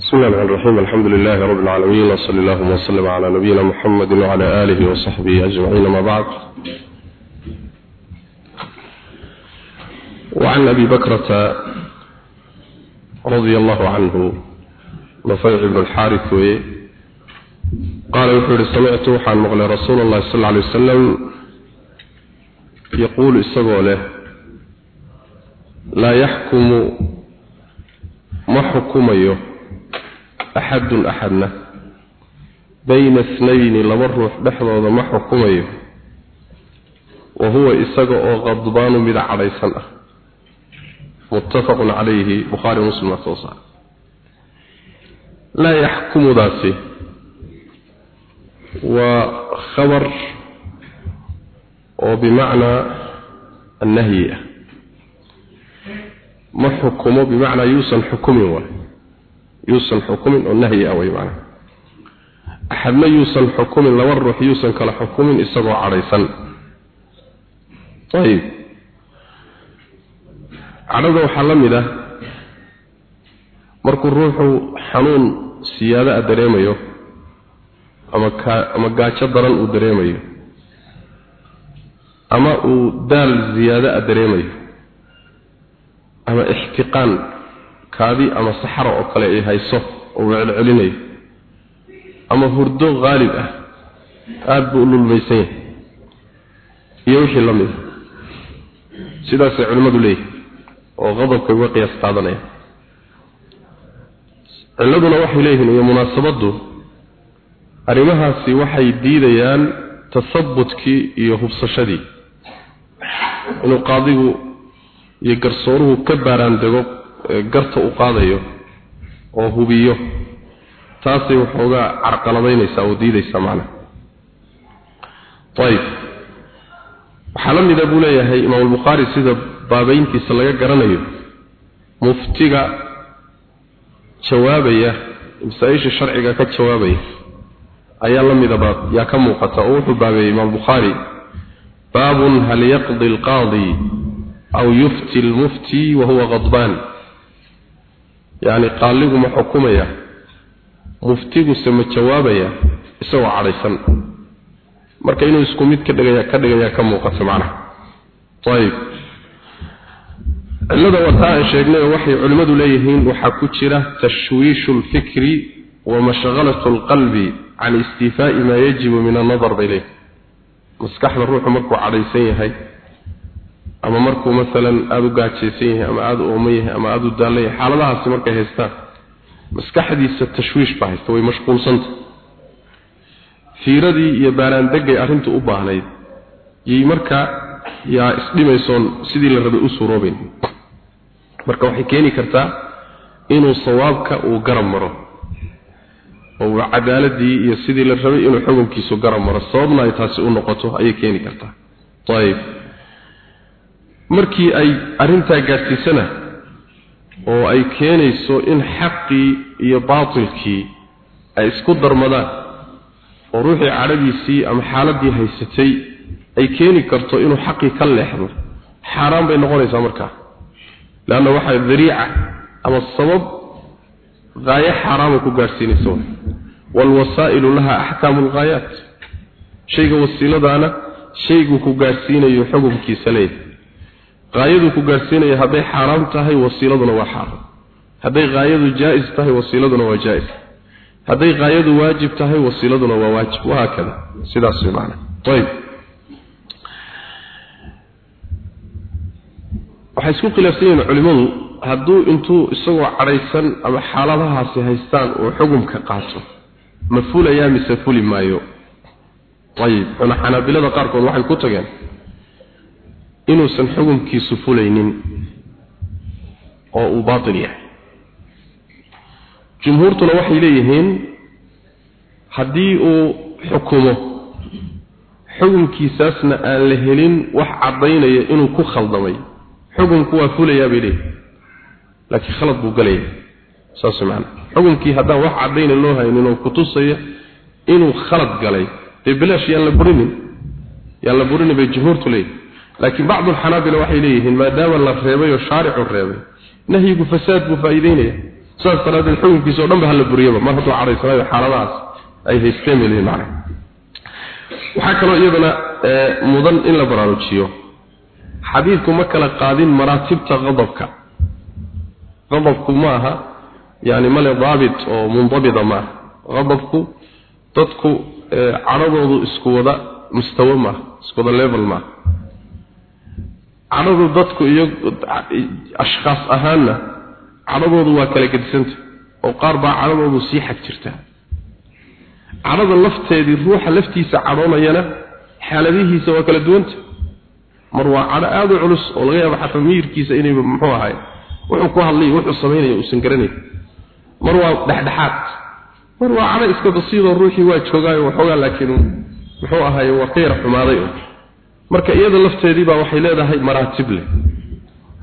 بسم الله الرحمن الرحيم. الحمد لله رب العالمين وصلى الله وسلم على نبينا محمد وعلى آله وصحبه أجمعين. ما بعد وعن أبي بكرة رضي الله عنه نفيع بن الحارث قال وحور سمعت وحان مغلى رسول الله صلى الله عليه وسلم يقول استغوله لا يحكم ما حكميه axadun axadna. Bayna snayni laba ruux dhexdooda ma xukumayo. Wa huwa isaga oo qadbaanu mida cadhaysan ah. Muttafaqun calayhi bukhaari muslim aa soo saara laa yaxkumudaasi waa khabar oo bimacnaa annahyi ah. Ma xukumo bimacnaa yuusan xukumin waay yuusan xukumin oo nahyi ah way macnaha. Axadna yuusan xukumin laba ruux yuusan kala xukumin isagoo cadhaysan. Ayib. Cadhada waxaa la mid ah markuu ruuxu xanuun siyaado a dareemayo ama ka ama gaajo daran uu dareemayo ama uu daal ziyaado a dareemayo ama ixtiqaan kaadi ama saxara oo kale ay hayso oo celcelinayo ama hurdo qaalib ah aada buu lulmaysan iyo wixii la mida sidaasay culimmadu leeyihiin oo qadabka uga qiyaas qaadanaya. Cilladuna waxay leeyihiin iyo munaasabaddu arrimahaasi waxay diidayaan tasabbutkii iyo hubsashadii. Inuu qaadigu iyo garsooruhu ka baaraan dego garta u qaadayo oo hubiyo. Taasay waxoogaa carqaladaynaysaa oo diidaysaa macnaha ayib waxaa la mida buu leeyahay imaam albukhaari sida baabayntiisa laga garanayo. Muftiga jawaabaya masaa-isha sharciga ka jawaabaya ayaa la midaba yaa ka muuqata oo wuxuu baabeeyey imaam bukhaari baabun hal yaqdi alqaadi aw yufti almufti wahuwa qadbaan yacni qaaligu ma xukumaya. Muftiguse ma jawaabaya isagoo cadhaysan. Marka inuu isku mid ka dhigaya ka dhigayaa ka muuqata macnaha. Ayib. Cillada wataa aan sheegnay oo waxay culimmadu leeyihiin waxaa ku jira tashwiishu lfikri wa mashaqalatu alqalbi can istifaa'i maa yajibu min annadar bay leeyihiin maskaxda ruuxu markuu cadhaysan yahay ama markuu maalan aada u gaajaysan yahay ama aada u ooman yahay ama aada u daallan yahay xaaladahaasi markay haystaan maskaxdiisa tashwiish baa haysta way mashquulsanta. Fiiradii iyo baaraandegay arrintu u baahnayd yay marka yaa isdhimaysoon sidii la rabay u suuroobayn marka waxay keeni kartaa inuu sawaabka uu garab maro oo cadaaladii iyo sidii la rabay inuu xukunkiisu garab maro. Sababna ay taasi u noqoto ayay keeni kartaa. Ayib markii ay arrintaa gaadhsiisana oo ay keenayso in xaqii iyo baatilkii ay isku darmadaan oo ruuxii cadhadiisii ama xaaladii haysatay ay keeni karto inuu xaqii ka leexdo xaaraan bay noqonaysaa markaa leanna waxaa dariica ama sabab haayo xaaraamay ku gaadhsiinaysa waalwasaa'ilu laha axkaamu alghaayaat shayga wasiiladaana shayguu ku gaadhsiinayo xukunkiisa leeyahay qaayadu ku gaarsiinaya hadday xaaraam tahay wasiiladuna waa xaaraam. Hadday qaayadu jaa-is tahay wasiiladuna waa jaa-is. Hadday qaayadu waajib tahay wasiiladuna waa waajib. Wahaakada sidaas way macana ayib waxay isku khilaafsan yihiin culimmadu hadduu intuu isagoo cadhaysan ama xaaladahaasi haystaan uu xukumka qaato ma fulayaa mise fuli maayo? Ayib xuna xanaabilada qaarkood waxay ku tageen inuusan xukunkiisu fulaynin oo uu baatil yahay. Jumhuurtuna waxay leeyihiin haddii uu xukumo xukunkiisaasna aan la helin wax caddaynaya inuu ku khaldamay xukunku waa fulayaa bay leeyihiin laakiin khalad buu galaya saas macana xukunkii haddaan wax caddayna loo haynin oo kutusaya inuu khalad galay dee bilaash yaan la burinin? Yaan la burinin bay jumhuurtu leeyihiin laakiin bacdu alxanaabila waxay leeyihiin maadaama la reebay oo shaaricu reebay nahyigu fasaad buu faa'iideynaya saas daraadeed xukunkiisa o dhan ba hala buriyaba mar hadduu cadhaysanayo xaaladahaas ay haysteen leeyihiin macnaha. Waxaa kaloo iyadana mudan in la baraarujiyo. Xadiidku ma kala qaadin maraatibta qadabka qadabku ma aha yani male daabit oo mundabida maaha qadabku dadku cadhadoodu isku wada mustawa maaha isku wada level maaha cadhadu dadku iyo ashkhaas ahaanna cadhadoodu waa kala gedisanta oo qaar baa cadhadoodu sii xag jirta cadhada lafteedii ruuxa laftiisa cadhoonayana xaaladihiisa waa kala duwanta mar waa cadho aada u culus oo laga yaabo xataa miyirkiisa inayba muxuu ahaay wuxuu ku hadlay wuxuu samaynaya uusan garanayn mar waa dhexdhexaad. Mar waa cadho iska basiidoo ruuxii waa joogaayo waxoogaa laakiin muxuu ahaay waa yar xumaaday marka iyada lafteedii baa waxay leedahay maraatib leh.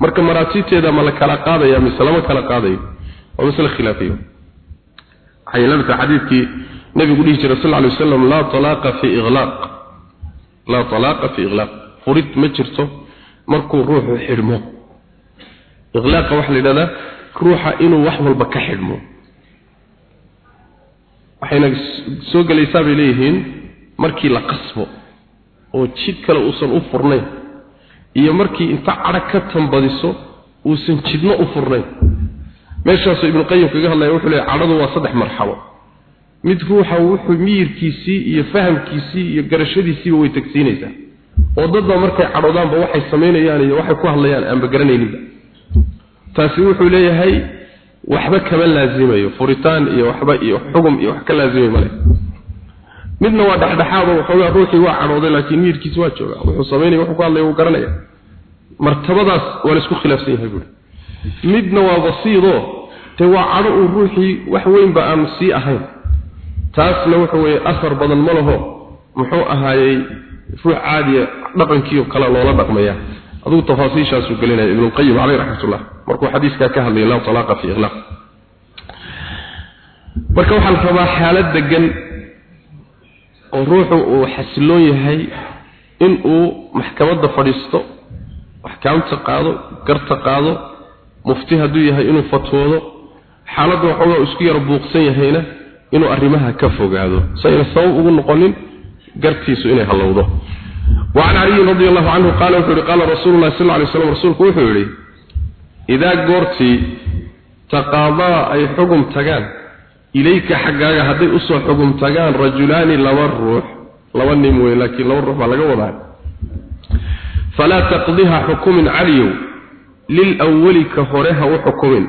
Marka maraatibteeda ma la kala qaadaya mise lama kala qaadayo waa masle khilaafiyo. Waxay leedahay xadiidkii nabigu dhihi jiray sal alay wasalam laa talaaqa fi iqlaaq laa talaaqa fi iqlaaq furid ma jirto markuu ruuxu xidhmo. Iqlaaqa waxaa la yidhahdaa ruuxa inuu wax walba ka xidhmo. Waxayna soo gelaysaa bay leeyihiin markii la qasbo oo jid kale uusan u furnayn iyo markii inta cadhag ka tambadiso uusan jidno u furnayn. Meeshaasuu ibnuqayim kaga hadlaya wuxuu leeyahy cadhadu waa saddex marxalo mid ruuxa wuxuu miyirkiisii iyo fahamkiisii iyo garashadiisiiba way tagsiinaysaa. Oo dadba markay cadhoodaanba waxay samaynayaan iyo waxay ku hadlayaan aanba garanayninba taasi wuxuu leeyahay waxba kama laazimayo furitaan iyo waxba iyo xugum iyo wax ka laazimay male midna waa dhexdhexaad oo ruuxii waa cadhooday laakiin miyirkiisi waa joogaa. Wuxuu samaynaya wuxuu ku hadlaya wuu garanaya. Martabadaas waa la isku khilaafsan yahay buuri midna waa basiidoo dee waa cadho uu ruuxii wax weynba aan sii ahayn. Taasna wuxa weeye asar badan ma laho muxuu ahaayey ruux caadiya dhaqankiio kale loola dhaqmaya. Adigu tafaasiishaasuu gelinaya ibnulqayim caleyh raxmatullah markuu xadiiskaa ka hadlaya laa talaaqa fi iqlaaq. Marka waxaa la rabaa xaalad degan oo ruuxu uu xasiloon yahay in uu maxkamadda fadhiisto axkaamta qaado garta qaado mufti hadduu yahay inuu fatwoodo xaaladda waxoogaa isku yaro buuqsan yahayna inuu arrimaha ka fogaado sayna sabab ugu noqonin gartiisu inay hallowdo وعن علي رضي الله عنه قال وحوري قال رسول الله صلى الله عليه وسلم رسولك وحوري إذا قرتي تقاضى أي حكم تقان ilayka xaggaaga hadday u soo xugum tagaan rajulaani laba ruux laba nin wey laakiin laba ruux baa laga wadaa. Falaa taqdiha xukumin caliyow lilawali ka hore ha u xukumin.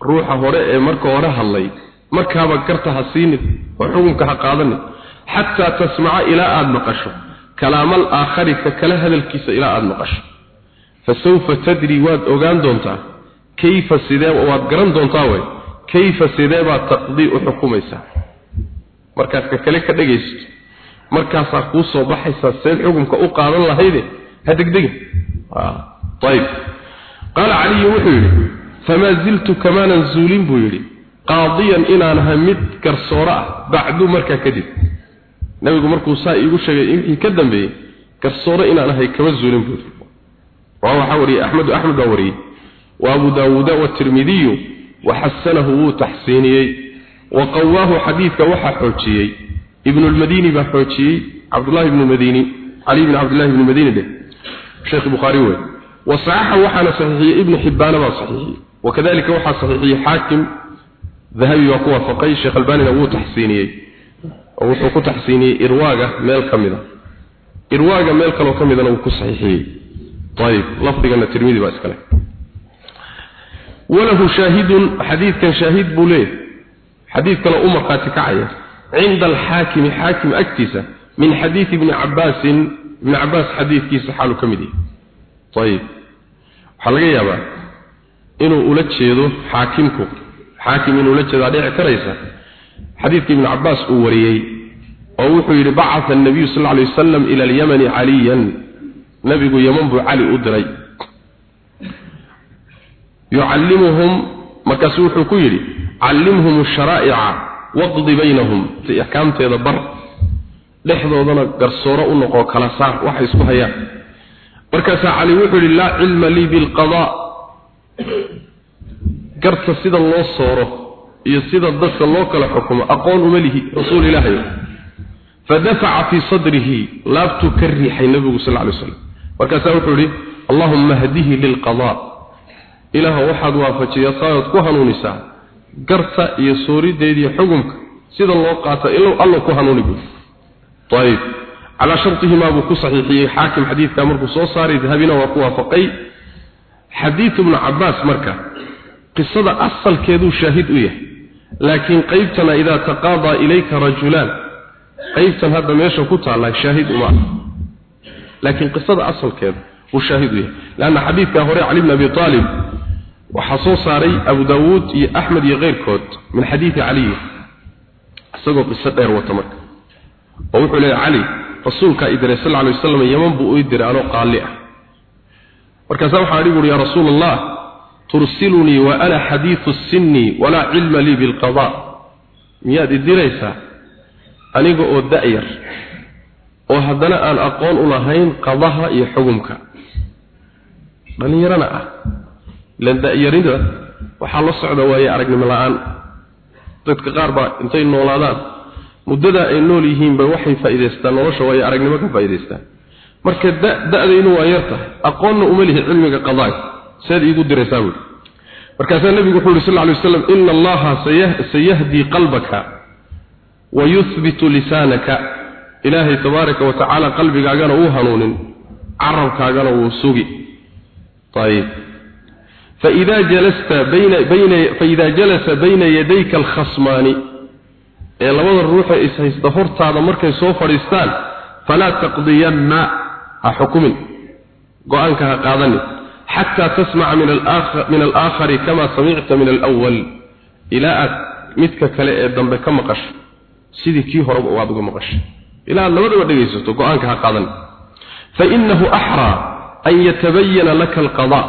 Ruuxa hore ee marka hore hadlay markaaba garta ha siinin oo xukunka ha qaadanin xataa tasmaca ilaa aada maqasho kalaamal aakhari ka kala hadalkiisa ilaa aada maqasho. Fa sawfa tadri waad ogaan doontaa kayfa sidee waad garan doontaa wey kayfa sidee baa taqdii u xukumaysaa? Markaad ka kale ka dhegaysato markaasaa kuu soo baxaysaa seed xukumka u qaadan lahayde ha degdega ayb qaala caliyu wuxuu yidhi famaa ziltu kamaanan zuulin buu yidhi qaadiyan inaanaha mid garsooro ah bacdu markaa kadib. Nabigu markuu saa iigu sheegay wixii ka dambeeyey garsooro inaan ahay kama zuulin buu yidhi. Waa waxaa wariyey axmedu axmed baa wariyey. Wa abu daawuuda watirmidiyu waxasanahu wuu taxsiiniyey wa qawaahu xadiidka waxaa xoojiyey ibnu lmadini baa xoojiyey cabdullahi ibnu madini cali bn cabdillahi ibnu madini dheh sheekh bukhaari wey wasaxaxa waxaana saxiixiyey ibnu xibbaana baa saxiixiyey wakadalika waxaa saxiixiyey xaakim dahabi baa ku waafaqay sheekh albanina wuu taxsiiniyey oo wuxuu ku taxsiiniyey irwaaga meel ka mida irwaaga meel kaloo ka walahu shaahidun xadiidkan shaahid buu leeyahay. Xadiid kale u markhaati kacaya. Cinda alxaakimi xaakim agtiisa min xadiidi ibni cabaasin ibni cabaas xadiidkiisa xaalu ka mid yahay. Ayib waxaa laga yaabaa inuu ula jeedo xaakimku xaakim inuu ula jeedaa dhici karaysa xadiidka ibn cabbaas uu wariyey oo wuxuu yidhi bacatha annabiyu sal alay wasalam ila alyamani caliyan nabigu yaman buu cali u diray yucallimuhum markaasu wuxuu ku yidhi callimhum asharaa'ica waqdi baynahum. Axkaamteeda bar dhexdoodana garsooro u noqo kala saar waxay isku hayaan. Markaasaa cali wuxuu yidhi laa cilma lii bilqadaa garta sida loo sooro iyo sida dadka loo kala xukumo aqoon uma lihi rasuul ilaahay fadafaca fii sadrihi laabtuu ka riixay nabigu sal alay slam markaasaa wuxuu yihi allahumma hdihi lilqadaa ilaah waxaad waafajiyaa saaad ku hanuunisaa garta iyo soorideediiyo xugumka sida loo qaata ilow alla ku hanuuni buy ayib calaa shartihimaa buu ku saxiixiyey. Xaakim xadiidkaa markuu soo saaray dahabina waa ku waafaqay. Xadiid ibnu cabbaas marka qisada asalkeeduu shaahid u yahay laakiin qaybtana idaa taqaadaa ilayka rajulaan qaybtan hadda meesha ku taalla shaahid uma laakiin qisada asalkeeda uu shaahid u yahay. Lanna xadiidkaa hore cali bn abi aalib waxaa soo saaray abu daawuud iyo axmed iyo keyrkood min xadiidi caliyi isagoo qiso dheer wata marka. Oo wuxuu leeyahy cali rasuulkaa idiray sal alay waslam yaman buu u diray anoo qaali ah. Markaasaa waxaa idhi buuri yaa rasuula allah tursilunii wa ana xadiidu sinni walaa cilma lii bilqada miyaad idiraysaa aniga oo da'yar oo haddana aan aqoon u lahayn qadaha iyo xugumka dhallinyarana ah ilan da'yarida waxaa la socda waaye aragnimo la'aan. Dadka qaar baa intay noolaadaan muddadaa ay nool yihiinba waxay faa'idaystaan nolosha waaye aragnimo ka faa'idaystaan marka da-daynu waa yar tahay aqoonna uma lihi cilmiga qadaaga seed iigu diraysaa buui markaasaa nebigu wuxuu yidhi sal lay waslam ina allaha sayahdii qalbaka wa yuhbitu lisaanaka. Ilaahay tabaaraka wa tacaala qalbigaagana uu hanuunin carabkaagana wuu sugi. Ayib فإذا جلست بين بين فإذا جلس بين يديك الخصمان ee labada ruux ee is haysta hortaada markay soo fadhiistaan fala taqdiyanna ha xukumin go'aanka ha qaadani xataa tasmaca min alaakhar min alaakhari kama samicta min alawwal ilaa aad midka kale ee dambe ka maqasho sidii kii horeba waad uga maqashay ilaa aad labadaba dhegaysato go'aanka ha qaadani fa innahu axraa an yatabayana laka alqadaa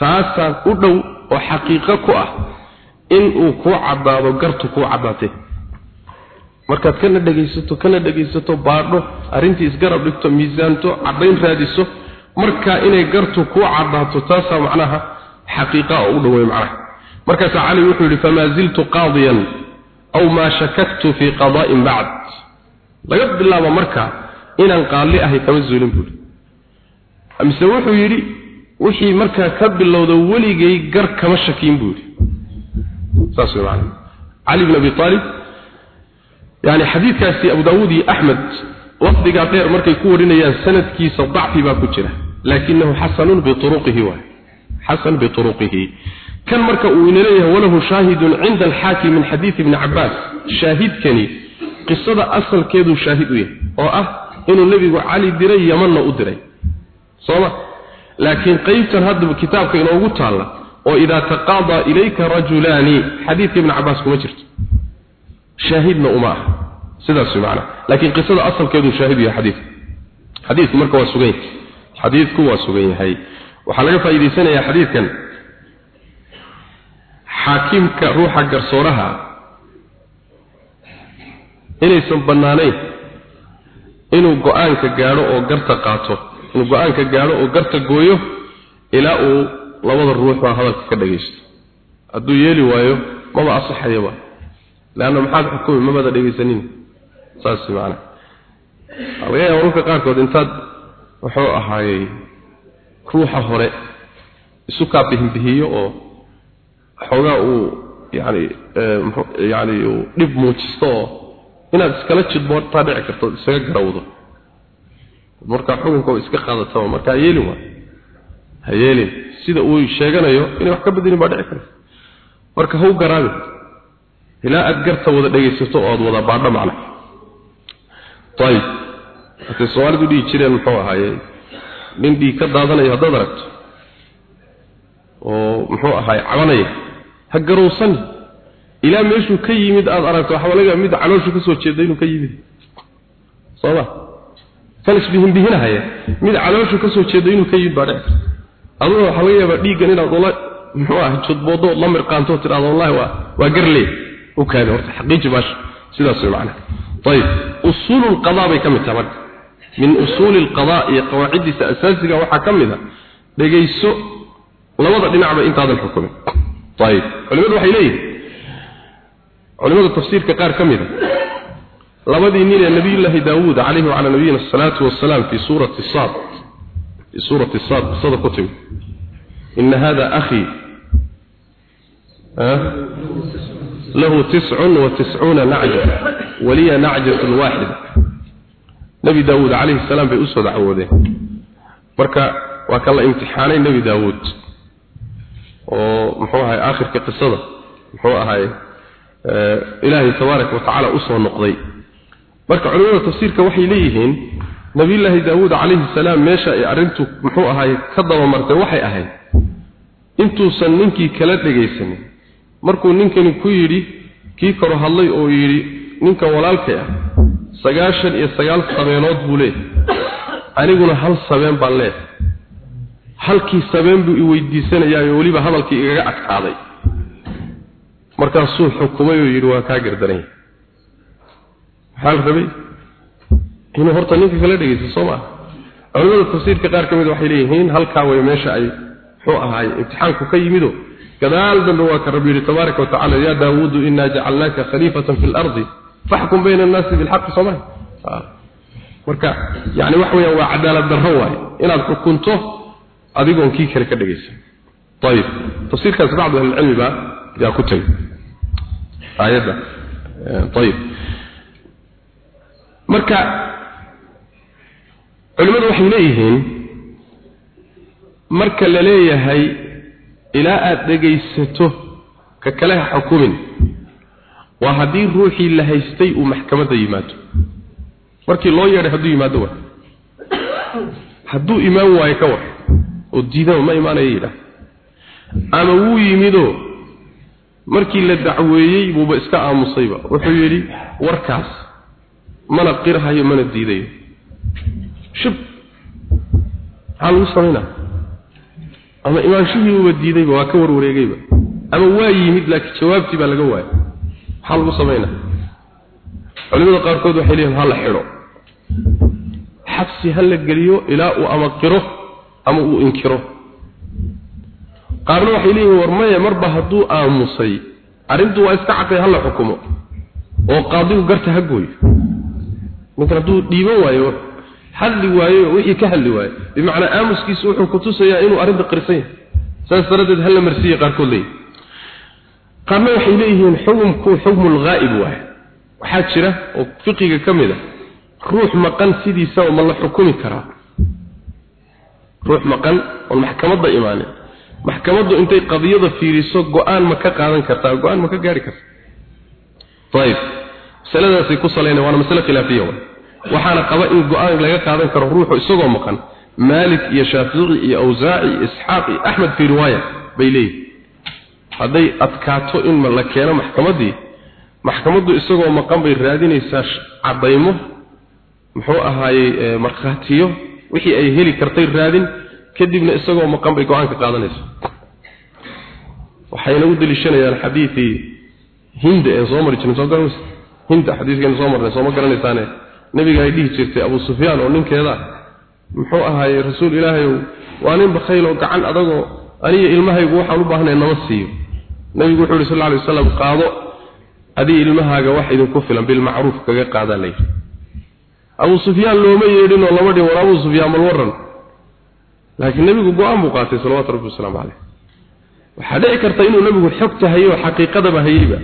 taasaa u dhow oo xaqiiqo ku ah in uu kuu caddaado gartu kuu caddaatay markaad kana dhegaysato kana dhegaysato baadho arrintii isgarab dhigto miisaanto caddayn raadiso markaa inay gartu kuu caddaato taasaa macnaha xaqiiqa oo u dhowey macnaha. Markaasaa cali wuxuu yidhi famaa ziltu qaadiyan aw maa shakaktu fii qadaa'in bacd. Laga bilaabo markaa inaan qaalli ahay kama zuulin buuhi mise wuxuu yidhi wixii markaa ka bilowda weligay gar kama shakiin buu yidhi. Saas wey macana cali bn abi aalib yani xadiidkaasi abu daawuud iyo axmed waqdigaa dheer markay ku warinayaan sanadkiisa dacfi baa ku jira laakinahu xasanun biuruqihi waay xasan biuruqihi kan marka uu ina leeyahay walahu shaahidun cinda alxaakim min xadiidi ibni cabaas shaahidkani qisada asalkeeduu shaahid u yahay oo ah inuu nebigu cali diray yamanna u diray. Sooma laakiin qaybtan hadda kitaabka inoogu taalla oo idaa taqaadaa ilayka rajulaani xadiidka ibn cabaas kuma jirto. Shaahidna uma ah sidaas wey macana laakiin qisada asalkeedu shaahid yahay xadiidka. Xadiidku marka waa sugan yahay. Xadiidku waa sugan yahay. Waxaa laga faa'iidaysanayaa xadiidkan. Xaakimka ruuxa garsooraha inaysan bannaanayn inuu go'aanka gaadho oo garta qaato inuu go'aanka gaadho oo garta gooyo ilaa uu labada ruux baa hadalka ka dhagaysto. Hadduu yeeli waayo maba asaxayaba leanna maxaad xukumi mabada dhegaysanin. Saas macana laga yaaba mararka qaarkood intaad wuxuu ahaayey ruuxa hore isu kaa bihinbihiyo oo xoogaa uu yani yani uu dhib muujisto oo inaad iskala jidboortaa dhici karto isaga garawdo markaa xukunka iska qaadataba markaa yeelin ha yeelin. Sida uu sheeganayo inay wax ka bedelin baa dhici karta. Marka haw garaabi ilaa aad garta wada dhegaysato oo aad wada baadho macna ayib hatay soomaalidu dhihi jireen muxuu ahaaye? Nin dhiig ka daadanayo haddaad aragto oo muxuu ahaaye cabanaya ha garowsan ilaa meeshuu ka yimid aada aragto waxaa laga mid calooshu ka soo jeeda inuu ka yimid. Soo isbihinbihinahaya mid calooshu ka soo jeeda inuu ka yimid baa dhici karta aduna waxaa laga yaabaa dhiiggan inaad ula muxuu ah judboodo la mirqaanto tidhahdo wallahi waa waa garlee. U kaada horta xaqiiji baasha sidaas way macnaha. Ayib usuulu lqadaa bay ka mid tahay marka. Min usuuli alqadaa iyo qawaaciddiisa asaasiga waxaa ka mid a dhegayso labada dhinacba intaadan xukumin. Ayib culimadu waxay leeyihiin culimada tafsiirka qaar ka mid a labadii nin ee nabiyullaahi daawuud calayhi wacalaa nabiyina asalaatu wasalaam fii suurati saad fii suurati saad qisada ku timi. Ina hada akhii lahu tiscun wa tiscuuna nacja waliya nacjatun waaxida nebi daawuud calayhi salaam bay u soo dacwoodeen. Marka waa kan la imtixaanay nebi daawuud oo muxuu ahay aakhirka qisada marka culimada tafsiirka waxay leeyihiin nabiyullaahi daawuud calayhi salaam meesha ay arrintu muxuu ahay ka dabamartay waxay ahayd intuusan ninkii kala dhegaysanin. Markuu ninkani ku yidhi kii karo hadlay oo yidhi ninka walaalkay ah sagaashan iyo sagaal sabeenood buu leeyahay. Aniguna hal sabeen baan leeyahay. Halkii sabeen buu i weydiisanayaayo weliba hadalkii igaga adkaaday markaasuu xukumay oo yidhi waa kaa gardanaya maxaa la rabay inuu horta ninka kala dhegaysto soo maa culimada tafsiirka qaar ka mid waxay leeyihiin halkaa way meesha ay muxuu ahaay imtixaanku ka yimido gadaal dambe waa ka rabbi yidhi tabaaraka watacala yaa daawuudu inaa jacalnaaka khaliifatan fi lardi faxkum bayna annaasi bilxaqi soo maa marka yani waxa weeyaan waa cadaalad darro waaye. Inaad xukunto adigoon kii kale ka dhegaysan ayib tafsiirkaas bacdu ahlilcilmi baa yaa ku tegay aayadda. Ayib marka culimmadu waxay leeyihiin marka la leeyahay ilaa aada dhegaysato ka kale ha xukumin waa haddii ruuxii la haystay uu maxkamadda yimaado. Markii loo yeedhay hadduu yimaado wa hadduu imaan waayo ka war. Oo diidaba ma imaanaya yidhaah. Ama wuu yimidoo markii la dacweeyey buuba iska aamusayba. Wuxuu yidhi warkaas mana qirhayo mana diidayo. Shib maxaa lagu samaynaa ama imaanshihiibuba diidayba waa ka warwareegayba. Ama waa yimid laakiin jawaabtii baa laga waayay. Lagu samaynaa culimada qaarkood waxay leeyihiin ha la xidho. Xabsi ha la geliyo ilaa uu ama qiro ama uu inkiro. Qaarna waxay leeyihiin war maya marba hadduu aamusay arrintu waa iska ha la xukumo. Oo qaadigu garta ha gooyo ninkan hadduu dhiiban waayo hadli waayo wixii ka hadli waayo bimacnaa aamuskiisu wuxuu kutusayaa inuu arrinta qirsan yahay. Saas daradeed hala marsiiye qaarkood leeyihiin qaarna waxay leeyihiin xukumku xukmulghaa'ib waay waxaa jira oo fiqiga ka mid a ruux maqan sidiisaba ma la xukumi karaa. Ruux maqan oon maxkamadda imaanin maxkamaddu intay qadiyada fiiriso go'aan ma ka qaadan kartaa go'aan ma ka gaari karta ayib masaladaasay ku salayna waana masale khilaafiya waxaana qaba in go'aan laga qaadan karo ruuxu isagoo maqan. Maalik iyo shaafici iyo awsaaci isxaaq iyo axmed fii riwaaya bay leeyihiin hadday adkaato in la keeno maxkamaddii maxkamaddu isagoo maqan bay raadinaysaa caddaymo muxuu ahaayey markhaatiyo wixii ay heli kartay raadin kadibna isagoo maqan bay go'aan ka qaadanaysa waxayna u deliishanayaan xadiidii hinda ee soo mari jirnay soo garanaysa hinda xadiiskeena soo marnay sooma garanaysaane nabiga ay dhihi jirtay abu sufyaan oo ninkeeda muxuu ahaayey rasuul ilaahayow waa nin bakhayl oo gacan adagoo aniyo ilmahaygu waxaan u baahnay nama siiyo. Nabigu wuxuu yidhi sal alay wasalam qaado adii ilmahaaga wax idinku filan bilmacruuf kaga qaadaa layidhi abu sufyaan looma yeedhinoo lama dhin war abu sufyaan mal waran laakiin nebigu go'aan buu qaatay salawatu rabbi wasalaamu caleyh waxaa dhici karta inuu nebigu xogta hayo xaqiiqadaba hayeyba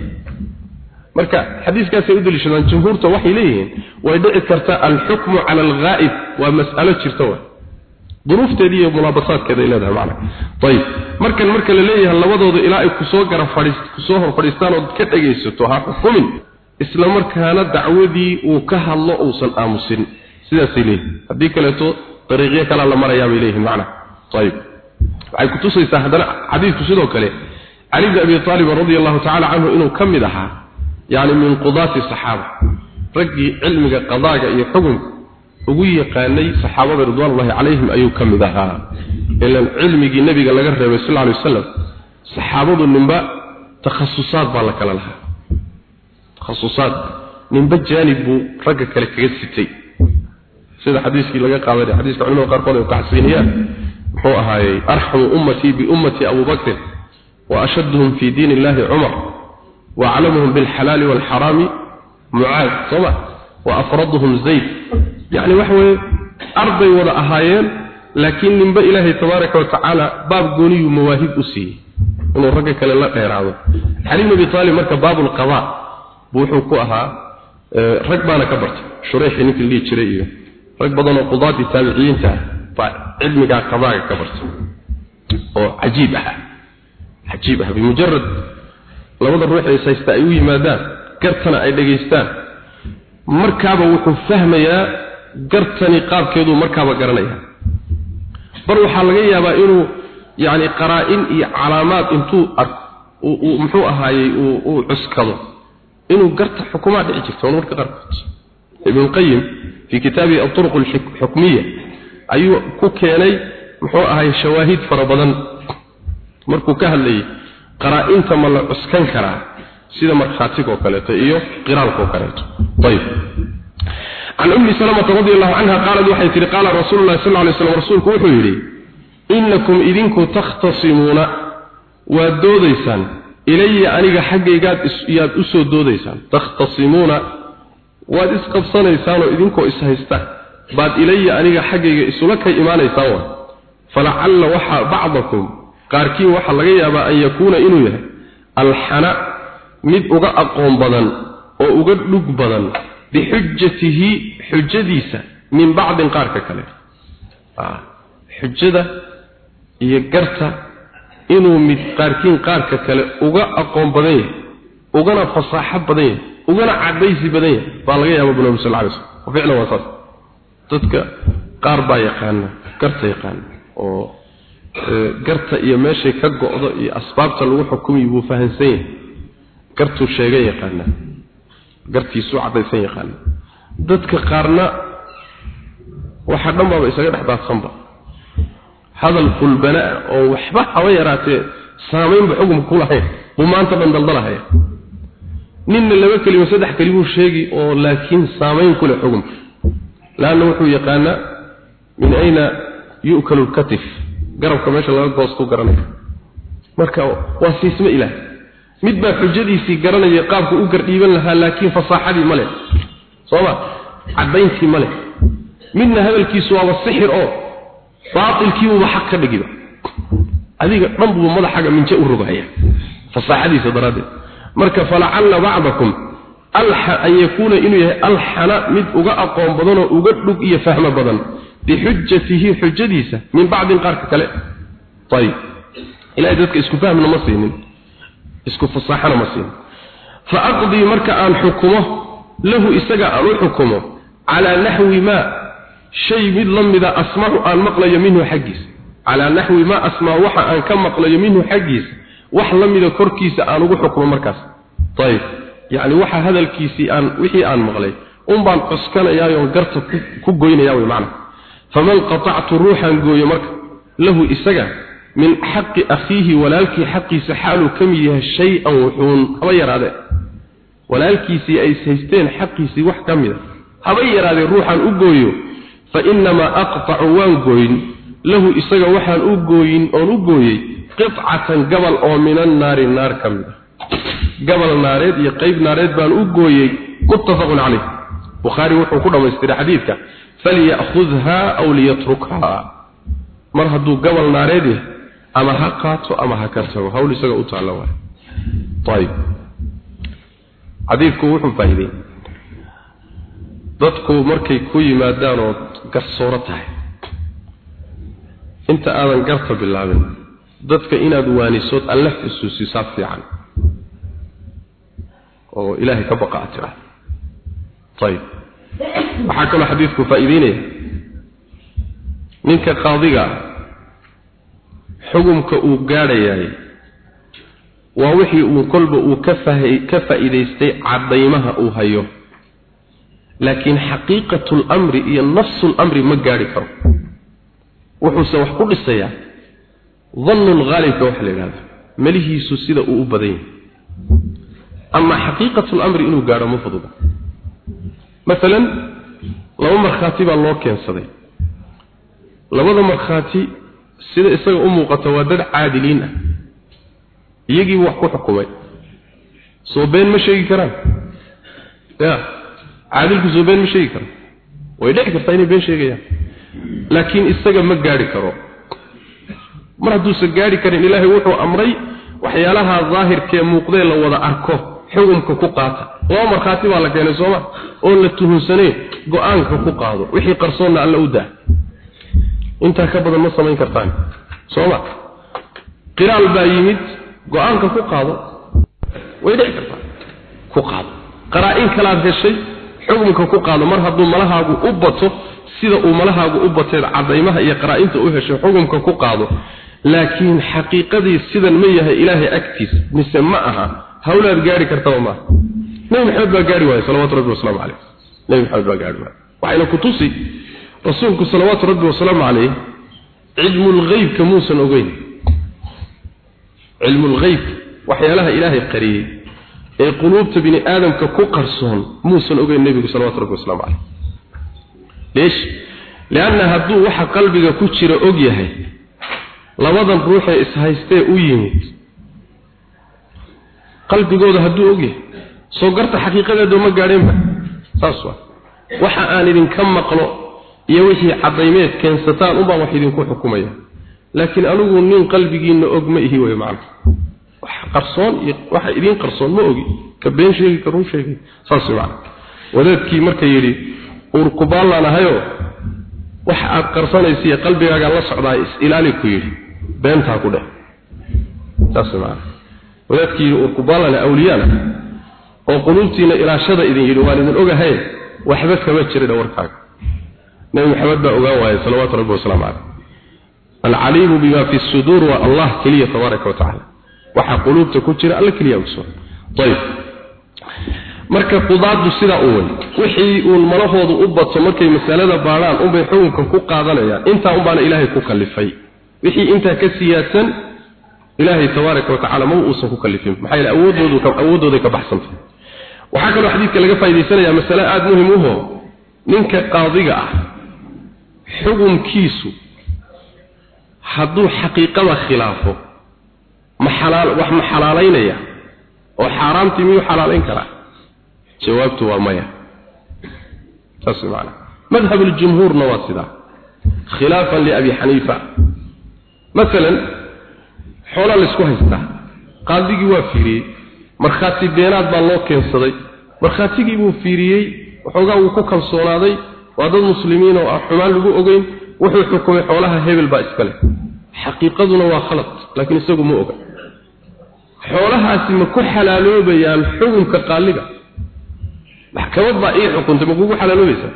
marka xadiiskaasay u deliishadaan jumhuurta waxay leeyihiin way dhici kartaa alxukmu cala alghaa'ib. Waa mas'alo jirta wa. Duruufteeda iyo mulaabasaadkeeda ay leedahay macna. Ayib markan marka la leeyahay labadooda ilaa ay ku soo gara fadhiis ku soo hor fadhiistaan ood ka dhegaysato ha xukumin. Isla markaana dacwadii uu ka hadlo uusan aamusin. Sidaasay leeyihiin haddii kaleeto dariiqyo kalaa la marayaa bay leeyihiin macna. Ayib waxay kutusaysaa haddana xadiidku sidoo kale cali bni abi aalib radia allahu tacala canhu inuu ka mid ahaa yani min qudaati saxaaba. Raggii cilmiga qadaaga iyo xukunka ugu yaqaanay saxaabada ridwaanullahi calayhim ayuu ka mid ahaa. Ilan cilmigii nebiga laga reebay sal lay wasalam saxaabadu ninba takhasusaad baa la kala lahaa. Takhasusaad ninba jaanib buu ragga kale kaga sitay. Sida xadiiskii laga qaadanay xadiiska culimada qaarkood ay ukacsiinayaan muxuu ahaayey arxamu ummatii biummatii abubakrin wa ashaduhum fii diin illahi cumar وأعلمهم بالحلال والحرام معاذ صبا وأفرضهم زيد يعني وحوي أرضي ولا أهايين لكن نبا إلهي تبارك وتعالى باب قوني مواهب أسي إنه رجع كلا لا غير عظم حليم أبي طالب مركب باب القضاء بوحو كوها رجبانا كبرت شريح نك اللي جريه rag badan oo qudaati taabiciinta baa cilmiga qadaaga ka bartay oo cajiib labada ruux ee saysta ay u yimaadaan gartana ay dhageystaan markaaba wuxuu fahmayaa gartani qaabkeedu markaaba garanaya. Bar waxaa laga yaabaa inuu yani qaraa-in iyo calaamaad intuu uu muxuu ahaayey uu cuskado. Inuu garta xukumaa dhici jirto marka qaarkood. Ibn qayim fi kitaabi al-turuq al-hukmiyya ayuu ku keenay muxuu ahay shawaahid fara badan. Markuu ka hadlayay qaraa'inta ma la cuskan karaa sida markhaatiga oo kaleeto iyo qiraalka oo kaleeto ayib عن أم سلمة رضي الله عنها قالت وحي تري قال رسول الله صلى الله عليه وسلم رسولك وحي إنكم إذنكم تختصمون ودوديسان إلي أنيق حقي قاد ياد أسو دوديسان تختصمون waad isqabsanaysaan oo idinkoo ishaystaan baad ilaya aniga xaggayga isula ka imaanaysaan wa falacalla waxa qaarkiin waxaa laga yaabaa an yakuuna inuu yahay alxana mid uga aqoon badan oo uga dhug badan bixujatihi xujadiisa min bacdin qaarka kale. Xujada iyo garta inuu mid qaarkiin qaarka kale uga aqoon badan yahay ugana fasaaxo badan yahay ugana cadaysi badan yahay baa laga yaabaa nabi sallallahu alayhi wasallam. Ficlan waa saas. Dadka qaar baa yaqaana garta yaqaana oo garta iyo meeshay ka go'do iyo asbaabta lagu xukumiyo buu fahansan yahay. Gartuu sheegay yaqaana. Gartiisu cadaysan yaqaana. Dadka qaarna waxa dhan baaba isaga dhex daadsanba. Hadal fulbana oo waxba haba yaraatee saamaynba xugum ku lahayn buu maanta dhan daldalahaya. Ninna laba kelimo saddex kelimo sheegi oo laakiin saameyn ku leh xugumka laanna wuxuu yaqaanaa min ayna yu'kalu lkatif garabka meesha laga goostu garanaya marka waa siismo ilaah. Mid baa xujadiisii garanaya qaabku u gardhiiban lahaa laakiin fasaaxadii ma leh. Sooma caddayntii ma leh. Midna hadalkiisu waaba sixir oo baatilkiibuuba xaq ka dhigiba. Adiga dhan buuba madaxaga minje u rogahaya. Fasaaxadiisa daraaddeed. Marka falacalla bacdakum alxa an yakuuna inuu yahay alxana mid uga aqoon badan oo uga dhug iyo fahmo badan bixujatihi xujadiisa min bacdin qaarka kale ayib ilahay dadka isku fahmna ma siinin isku fasaaxana ma siinin fa aqdii marka aan xukumo lahu isaga aan u xukumo calaa naxwi maa shay mid la mida asmacu aan maqlayo minhu xaggiisa calaa naxwi maa asmacu waxa aan ka maqlayo minhu xaggiisa wax la mida korkiisa aan ugu xukumo markaas ayib yacni waxa hadalkiisii aan wixii aan maqlay un baan cuskanayaayoon garta ku goynayaa wey macna faman qatactu ruuxan gooyo marka lahu isaga min xaqi akhiihi walaalkii xaqiisa xaaluu ka mid yahay shay-an wuxuun haba yaraadee. Walaalkiisii ay haysteen xaqiisii wax ka mida haba yaraadee ruuxaan u gooyo fa innamaa aqtacu waan gooyin lahu isaga waxaan u gooyin oon u gooyey qitcatan gabal oo min annaari naar ka mid ah gabal naareed iyo qayb naareed baan u gooyey muttafaqun calayh. Bukhaari wuxuu ku dhammaystiray falya'khudha aw liyatrukha mar hadduu gabal naareed ama ha qaato ama ha ka tago hawl isaga u taalla waay. Ayib xadiidku wuxuu faa'iiday. Dadku markay ku yimaadaan oo garsooro tahay inta aadan garta bilaabin dadka inaad waanisood alle xusuusisaa fiican. Oo ilaahay ka baqa tiraahdo ayib waxaa kaloo xadiidku faa'iideynaya ninka qaadiga xugumka uu gaadhayaay waa wixii uu kolba uu ka fahay ka faa'iidaystay caddaymaha uu hayo. Laakiin xaqiiqatu lamri iyo nafsu lamri ma gaadhi karo. Wuxuuse wax ku dhisayaa dannu lghaalibka waxa la yidhahda melihiisu sida uu u badan yahay. Ama xaqiiqatu lamri inuu gaadho ma fududa maalan laba markhaati baa loo keensaday. Labada markhaati sida isaga u muuqata waa dad caadiliin ah. Iyagiibu wax ku xukumay. Soo been ma sheegi karaan? Ya caadilku soo been ma sheegi karaan? Way dhici kartaa inay been sheegayaan. Laakiin isaga ma gaadhi karo. Mar hadduusan gaadhi karin ilaahay wuxuu amray waxyaalaha daahirkee muuqdee la wada arko xukumka ku qaata. Laba markhaati baa la keenay sooma oo la tuhunsaneen go'aanka ku qaado. Wixii qarsoonna alla u daa. Intaa ka badan ma samayn kartaan. Sooma qiraal baa yimid go'aanka ku qaado way dhici kartaa ku qaado. Qaraa-in kalaad heshay xukumka ku qaado. Mar hadduu malahaagu u bato sida uu malahaagu u bateed cadaymaha iyo qaraa-inta u heshay xukumka ku qaado. Laakiin xaqiiqadii sidan ma yahay ilaahay agtiisa mise ma aha hawlaad gaari kartaba maaha nabi maxamed baa gaari waayey salawatu rabbi wasalaamu caleyh nabi maxamed baa gaari waayey. Waxayna ku tusi rasuulku salawaatu rabbi wasalaamu caleyh cilmulgeybka muusan ogeyn. Cilmulgeybka waxyaalaha ilaahay qariyey ee quluubta bini aadamka ku qarsoon muusan ogeyn nebigu salawatu rabbi wasalaamu caleyh leesh lianna hadduu waxa qalbiga ku jira og yahay labadan ruuxee ishaystee u yimid qalbigooda hadduu og yahay. Soo garta xaqiiqadeedu ma gaadheenba. Saas waa. Waxa aan idinka maqlo iyo wixii caddaymeed keensataan unbaan wax idinku xukumaya. Laakiin anigu nin qalbigiinna og ma ihi wey macna wax qarsoon iyo waxa idiin qarsoon ma ogi. Ka been sheegi ka run sheegi. Saas macna wadaadkii marka yidhi uurkubaallaan ahayo wax aad qarsanaysiiyo qalbigaagaan la socdaa is ilaali ku yidhi. Beentaa ku dheh saas macna wadaadkii yidhi uurkubaalana awliyaana oo quluubtiina ilaashada idin yidhi waan idin ogahay waxba kama jirin warkaaga nabi maxamed baa ogaan waayay salawaatu rabbi wasalaamu caleyh alcaliimu bima fi suduur waa allah keliya tabaaraka wa tacaala. Waxaa quluubta ku jira alla keliya ogsoon ayib marka qudaadu sidaa u way wixii uun malahoodu u bato markay masalada baadhaan unbay xukunkan ku qaadanayaan intaa unbaana ilaahay ku kalifay wixii intaa ka siyaadsan ilaahay tabaaraka wa tacaala ma uusan ku kalifin maxaa yeele awoodoodu awoodooday ka baxsantay waxaa kaloo xadiidka laga faa'idaysanayaa masale aada muhiim uho ninka qaadiga ah xukunkiisu hadduu xaqiiqada khilaafo ma xalaal wax ma xalaalaynaya oo xaaraamtii miyuu xalaalayn karaa jawaabtu waa maya saas macana madhab aljumhuurna waa sidaa khilaafan liabi xaniifa masalan xoolaa laysku haystaa. Qaadigii waa fiiriyey. Markhaati beenaad baa loo keensaday. Markhaatigii buu fiiriyey. Waxoogaa wuu ku kalsoonaaday. Waa dad muslimiin oo ah xumaan lagu ogeyn. Wuxuu xukumay xoolaha hebel baa iskale xaqiiqaduna waa khalad laakiin isagu ma oga. Xoolahaasi ma ku xalaaloobayaan xukunka qaaliga. Maxkamad baa ii xukuntay ma kugu xalaaloobaysaa?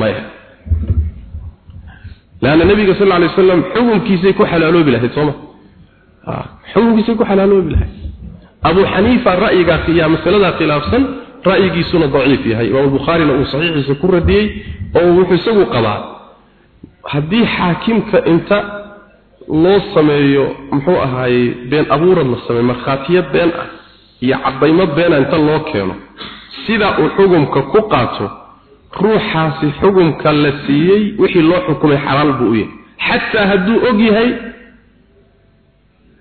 Maya. Laanna nabiga sal alay wasalam xukunkiisay ku xalaaloobi lahayd sooma xukunkiisay ku xalaaloobi lahayd. Abu xaniifa ra'yigaas iyo masaladaa khilaafsan ra'yigiisuna daciif yahay. Imaam bukhaarina uu saxiixiisa ku radiyey oo wuxuu isagu qabaa haddii xaakimka inta loo sameeyo muxuu ahaayey been abuurad la sameeyo markhaatiyo been ah iyo caddaymo beena inta loo keeno sida uu xukumka ku qaato ruuxaasi xukumka la siiyey wixii loo xukumay xalaal buu u yahay. Xataa hadduu og yahay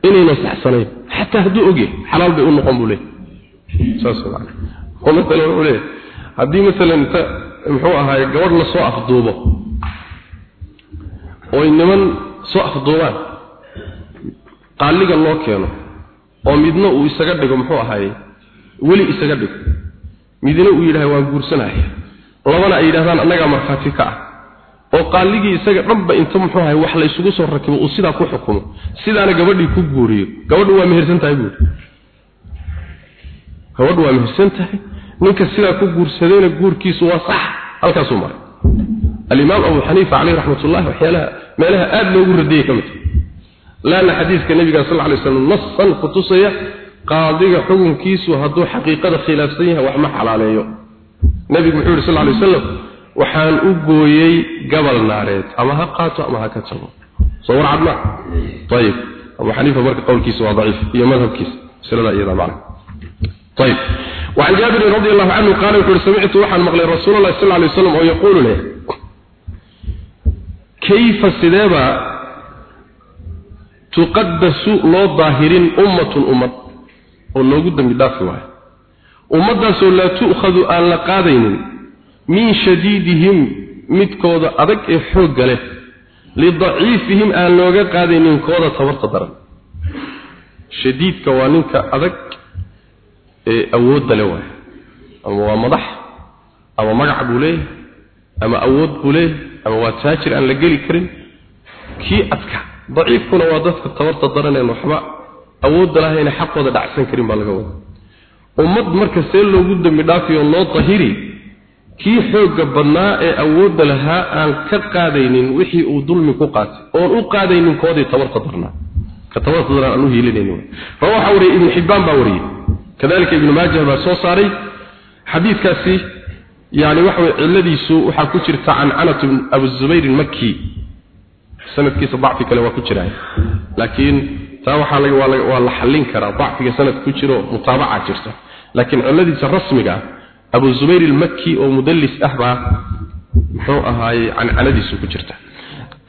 inayna saxsanayn. Xataa hadduu og yahay xalaal bay u noqon buu leeyahy saas macana haddii masalan inta muxuu ahaay gabadh la soo afduubo oy niman soo afduubaan qaaliga loo keeno oo midna uu isaga dhigo muxuu ahaayey weli isaga dhigo midna uu yidhaha waan guursanaya. Labana ay yidhahdaan annagaa markhaati ka ah oo qaaligii isaga dhanba inta muxuu ahay wax la soo rakibo uu sidaa ku xukumo. Sidaana gabadhii ku guuriyo. Gabadhu waa mehersan tahay buuri gabadhu waa mehersan tahay. Ninka sidaa ku guursadayna guurkiisu waa sax. Halkaasuu maray. Alimaam abu xaniifa caleyh raxmatullahi waxyaalaha meelaha aada loogu radiyey ka mid laana xadiidka nabiga sal lay slam nasan kutusaya qaadiga xukunkiisu hadduu xaqiiqada khilaafsan yahay wax ma xalaaleeyo. Nabigu muxuu yihi sal lay wasalam waxaan u gooyey gabal naareed ama ha qaato ama ha ka tago soo war cadma ayib abu xaniifa marka qowlkiisa waa daciif iyo madhabkiisa masalada iyada macna طيب وعن جابر رضي الله عنه قال وحر سمعت وحن مقل رسول الله صلى الله عليه وسلم ويقول له كيف سدابا تقدس لو ظاهرين أمة أمة oo loogu dambi dhaafi waayo ummadaasoo laa tu'khadu aan la qaadaynin min shadiidihim midkooda adag ee xoogga leh lidaciifihim aan looga qaadaynin kooda tabarta daran. Shadiidka waa ninka adag ee awoodda le waay. Ama waa madax ama magac buu leeyahay ama awood buu leeyahay ama waa taajir aan la geli karin. Kii adka daciifkuna waa dadka tabarta daraneen waxba awoodda lahayna xaqooda dhacsan karin baa laga wada ummad marka see loogu dambi dhaafiyo loo tahiri kii xoogga badnaa ee awoodda lahaa aan ka qaadaynin wixii uu dulmi ku qaatay oon u qaadaynin koodii tabarta darnaa. Ka tabarta darnaa aan u hiilinaynin rawa waxaa wariyey ibnu xibbaan baa wariyey kadalika ibnu maajah baa soo saaray. Xadiidkaasi yani waxa weye cilladiisu waxaa ku jirta cancanatu abuzubayr maki sanadkiisa dacfi kale waa ku jiraya laakiin taa waxaa laga waa laga waa la xallin karaa. Dacfiga sanad ku jiro mutaabaca jirta. Laakiin cilladiisa rasmiga ah abu zubayr al-makki oo mudallis ah baa muxuu ahaayey cancanadiisu ku jirta.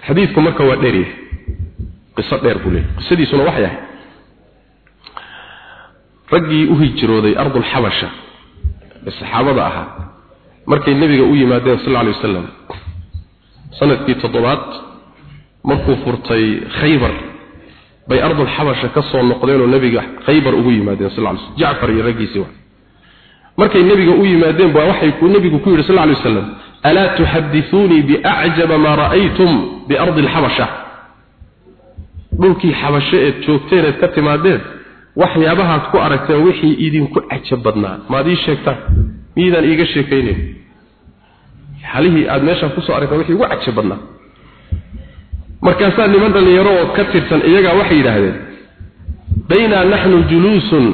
Xadiidku marka waa dheer yahay. Qiso dheer leeyahay. Qisadiisuna waxay ahayd raggii u hijrooday ardul xabasha ee saxaabada ahaa. Markay nebiga u yimaadeen sal alla lay wasalam sannadkii toddobaad markuu furtay khaybar bay ardul xabasha ka soo noqdeenoo nebiga khaybar ugu yimaadeen sal alla lay slam jacfar iyo raggiisii waa markay nebiga u yimaadeen baa waxay ku nebigu ku yidhi sal alla lay wasalam alaa tuxadithuunii biacjaba maa ra'aytum biardi alxabasha dhulkii xabashe eed joogteen eed ka timaadeen waxyaabahaad ku aragteen wixii idinku cajab badnaa. Maad ii sheegtaan miidaan iiga sheekaynayn xalihii aada meeshaa ku soo aragteen wixii ugu cajab badnaa. Markaasaa niman dhallinyaro oo ka tirsan iyagaa waxay yidhaahdeen baynaa naxnu juluusun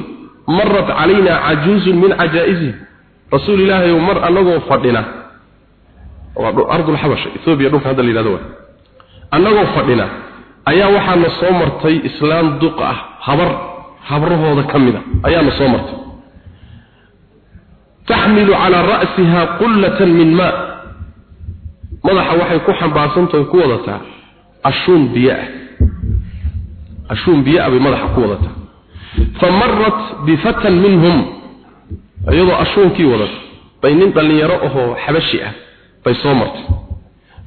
marat calayna cajuuzun min cajaa'izihim rasuul ilaahay mar annagoo fadhina. Waa ardulxabasha ethoobiya dhulka hadda la yidhahdo wa annagoo fadhina ayaa waxaana soo martay islaam duq ah habar habrahooda ka mida ayaana soo martay. Taxmilu calaa ra'siha qullatan min maa. Madaxa waxay ku xambaarsantahay ku wadataa ashuun biyo ah. Ashuun biyo ah bay madaxa ku wadataa ashuunkii wadata bay nin dhallinyaro ahoo xabashi ah bay soo martay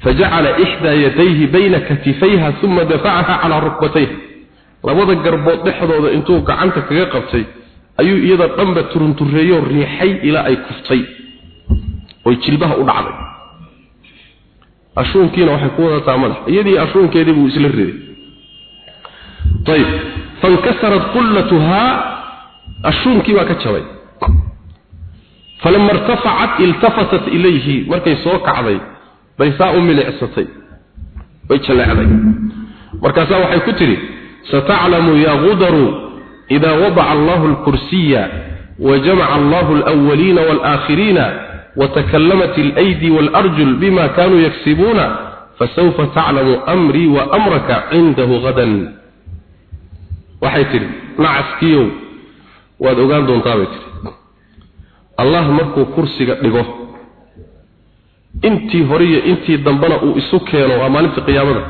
fajacala ixdaa yadayhi bayna katifayha uma dafacaha calaa rukbatayha labada garbood dhexdooda intuu gacanta kaga qabtay ayuu iyada dhanba turuntureeyo riixay ilaa ay kuftay oy jilbaha u dhacday ashuunkiina waxay ku wadataa madax iyadii ashuunkeedii buu isla riday fankasarat qullatuhaa ashuunkii baa ka jabay falama irtafacat iltafatat ilayhi markay soo kacday bay saa u milicsatay bay jaleecday markaasaa waxay ku tidhi sataclamu ya gudaru ida wadaca allahu alkursiya wajamaca allahu alawaliina waalaakhiriina وتكلمت الأيدي والأرجل بما كانوا يكسبون فسوف تعلم أمري وأمرك عنده غدا waxay tidhi nacaskiiyow waad ogaan doontaa bay tiri allah markuu kursiga dhigo intii hore iyo intii dambena uu isu keeno waa maalintii qiyaamada.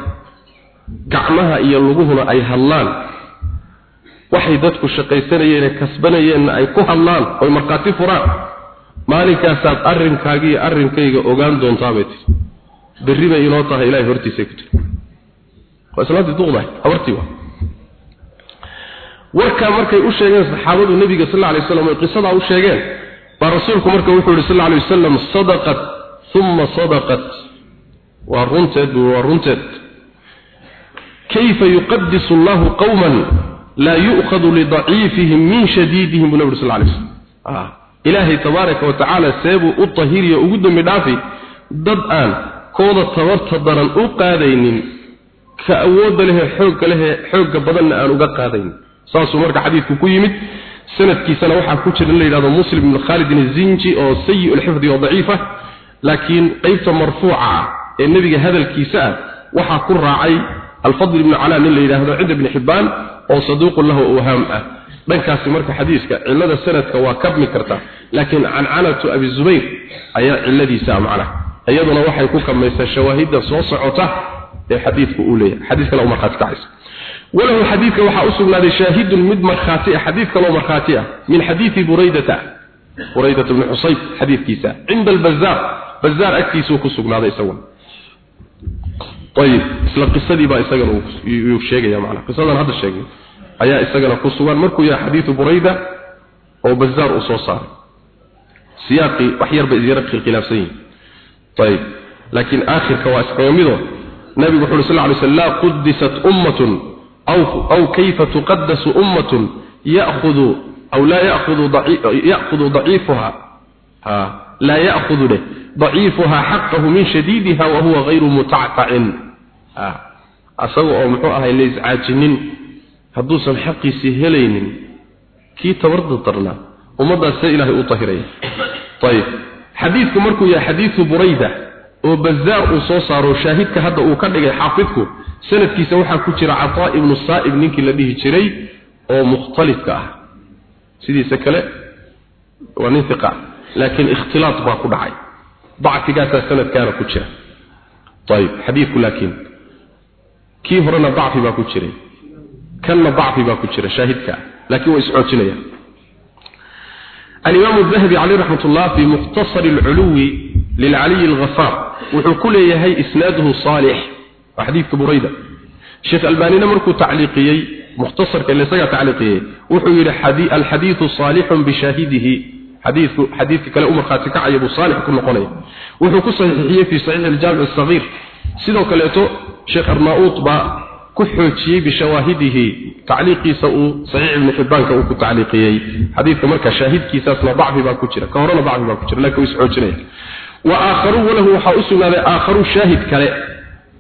Gacmaha iyo luguhuna ay hadlaan. Waxay dadku shaqaysanayeen ee kasbanayeenna ay ku hadlaan oy markhaati furaan. Maalinkaasaad arrinkaaga iyo arrinkayga ogaan doontaa bay tidhi. Berri bay inoo tahay ilahay hortiisay ku tiri waa islaantii duqdahay habartii waa warkaa markay u sheegeen saxaabadu nebiga sal alla lay waslam oy qisadaa u sheegeen baa rasuulku marka wuxuu yihi sal alla alay wasalam sadaqat uma sadaqat. Waa runteed buu waa runteed. Kayfa yuqadisu allahu qawman laa yu'khadu lidaciifihim min shadiidihim buu nabi sal alla alay waslam ilaahay tabaaraka wa seebuu u tahiriyo ugu dambi dhaafi dad aan kooda tabarta daran u qaadaynin ka awoodda lehe xoogga lehe xoogga badanna aan uga qaadaynin saasuu marka xadiidku ku yimid. Sanadkiisana waxaa ku jira in la yidhahdo muslim ibn khaalid izinji oo sayi lxifdi oo daciifa laakiin qeybta marfuuca ah ee nebiga hadalkiisa ah waxaa ku raacay alfadl ibnu calaa nin la yidhaahdo cinda ibni xibbaan oo saduuqun lahu awhaam ah. Dhankaasi marka xadiiska cilada sanadka waa kabmi kartaa laakiin cancanatu abi zubayr ayaa ciladiisa macna iyaduna waxay ku kamaysaa shawaahidda soo socota ee xadiidku uu leeyahay. Xadiis kale markaas kacaysa u sugnaaday shaahidun mid markhaati ah xadiid kaloo markhaati ah min xadiidi buraydata. Buraydata bni xusayb xadiidkiisa. Cinda albazaar bazaar agtiisuu ku sugnaaday isaguna ayib isla qisadii baa isagana uu sheegaya macnaa qisadan hadda sheegay ayaa isagana ku sugan. Markuu yahay xadiidu burayda oo bazaar uu soo saaray. Siyaaqii wax yarba isyara khilaafsan yihiin ayib laakiin aakhirka waa iskaga mido nabigu wuxuu sal ly sl laa qudisat ummatun aw aw kayfa tuqaddasu ummatun ya'khudhu aw laa ya'khudhu ya'khudhu daciifuha ha laa ya'khudhu leh daciifuha xaqahu min shadiidiha wa huwa ghayru mutactacin ha asaga oo muxuu ahay la iscaajinin hadduusan xaqiisii helaynin kii tabarda darnaa ummaddaas see ilaahay u tahiraya ayib xadiidku markuu yahay xadiidu burayda oo bazaar uu soo saaro shaahidka hadda uu ka dhigay xaafidku sanadkiisa waxaa ku jira cataa ibnu saa'ib ninkii la dhihi jiray oo mukhtalifka ah sidiisa kale waa nin iqa laakiin ikhtilaat baa ku dhacay dacfigaasaa sanadkaana ku jira ayib xadiidku laakiin kii horena dacfi baa ku jiray kanna dacfi baa ku jira shaahidka laakiin waa iscoojinayaan الإمام الذهبي عليه رحمة الله في مختصر العلو للعلي الغفار وحكول هي إسناده صالح وحديث بريدة الشيخ الباني نمرك تعليقي مختصر كان لسيا تعليقي وحول الحديث صالح بشاهده حديث حديث كلا أمر خاتك عيب صالح كل قنية وحكو صحيحية في صحيح الجامع الصغير سيدو كلاته شيخ أرناؤوط با كحوتي بشواهده تعليقيسا uu sahih ibn hibban ka uu ku tacliiqiyay hadithka marka shaahidkiisaasna dacfi baa ku jira ka horena dacfi baa ku jira laakiin is xoojinaya wa aakharu walahu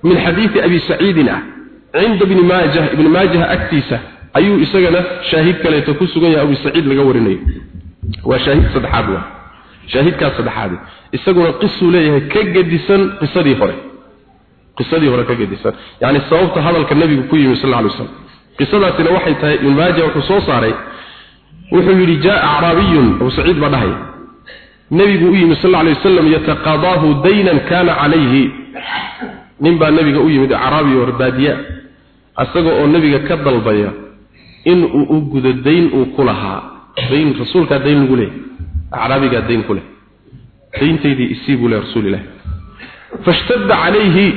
min xadiidi abi saciidin ah cinda bni maajah ibni maajah agtiisa ayuu isagana shaahid kaleeto ku sugan yahay abu saciid laga warinayo waa shaahid saddexaad wa. Shaahidkaas saddexaad. Isaguna qisuu leeyahay ka gedisan qisadii hore. Qisadii hore ka gedisan. Yacni sababta hadalka nabigu ku yimi sal lla alay waslam qisadaasina waxay tahay ibn maaja wuxuu soo saaray. Wuxuu yidhi jaa acraabiyun. Abu saciid baa dhahay. Nebigu u yimi sal lla alay wasalam yataqadaahu daynan kaana calayhi nin baa nebiga u yimid acraabi oo baadiya asaga oo nebiga ka dalbaya in uu u gudo dayn uu ku lahaa dayn rasuulkaa dayn lagu leeyahy acraabigaa dayn ku leh. Dayntaydii isii buu leh rasuulilah fashtadda calayhi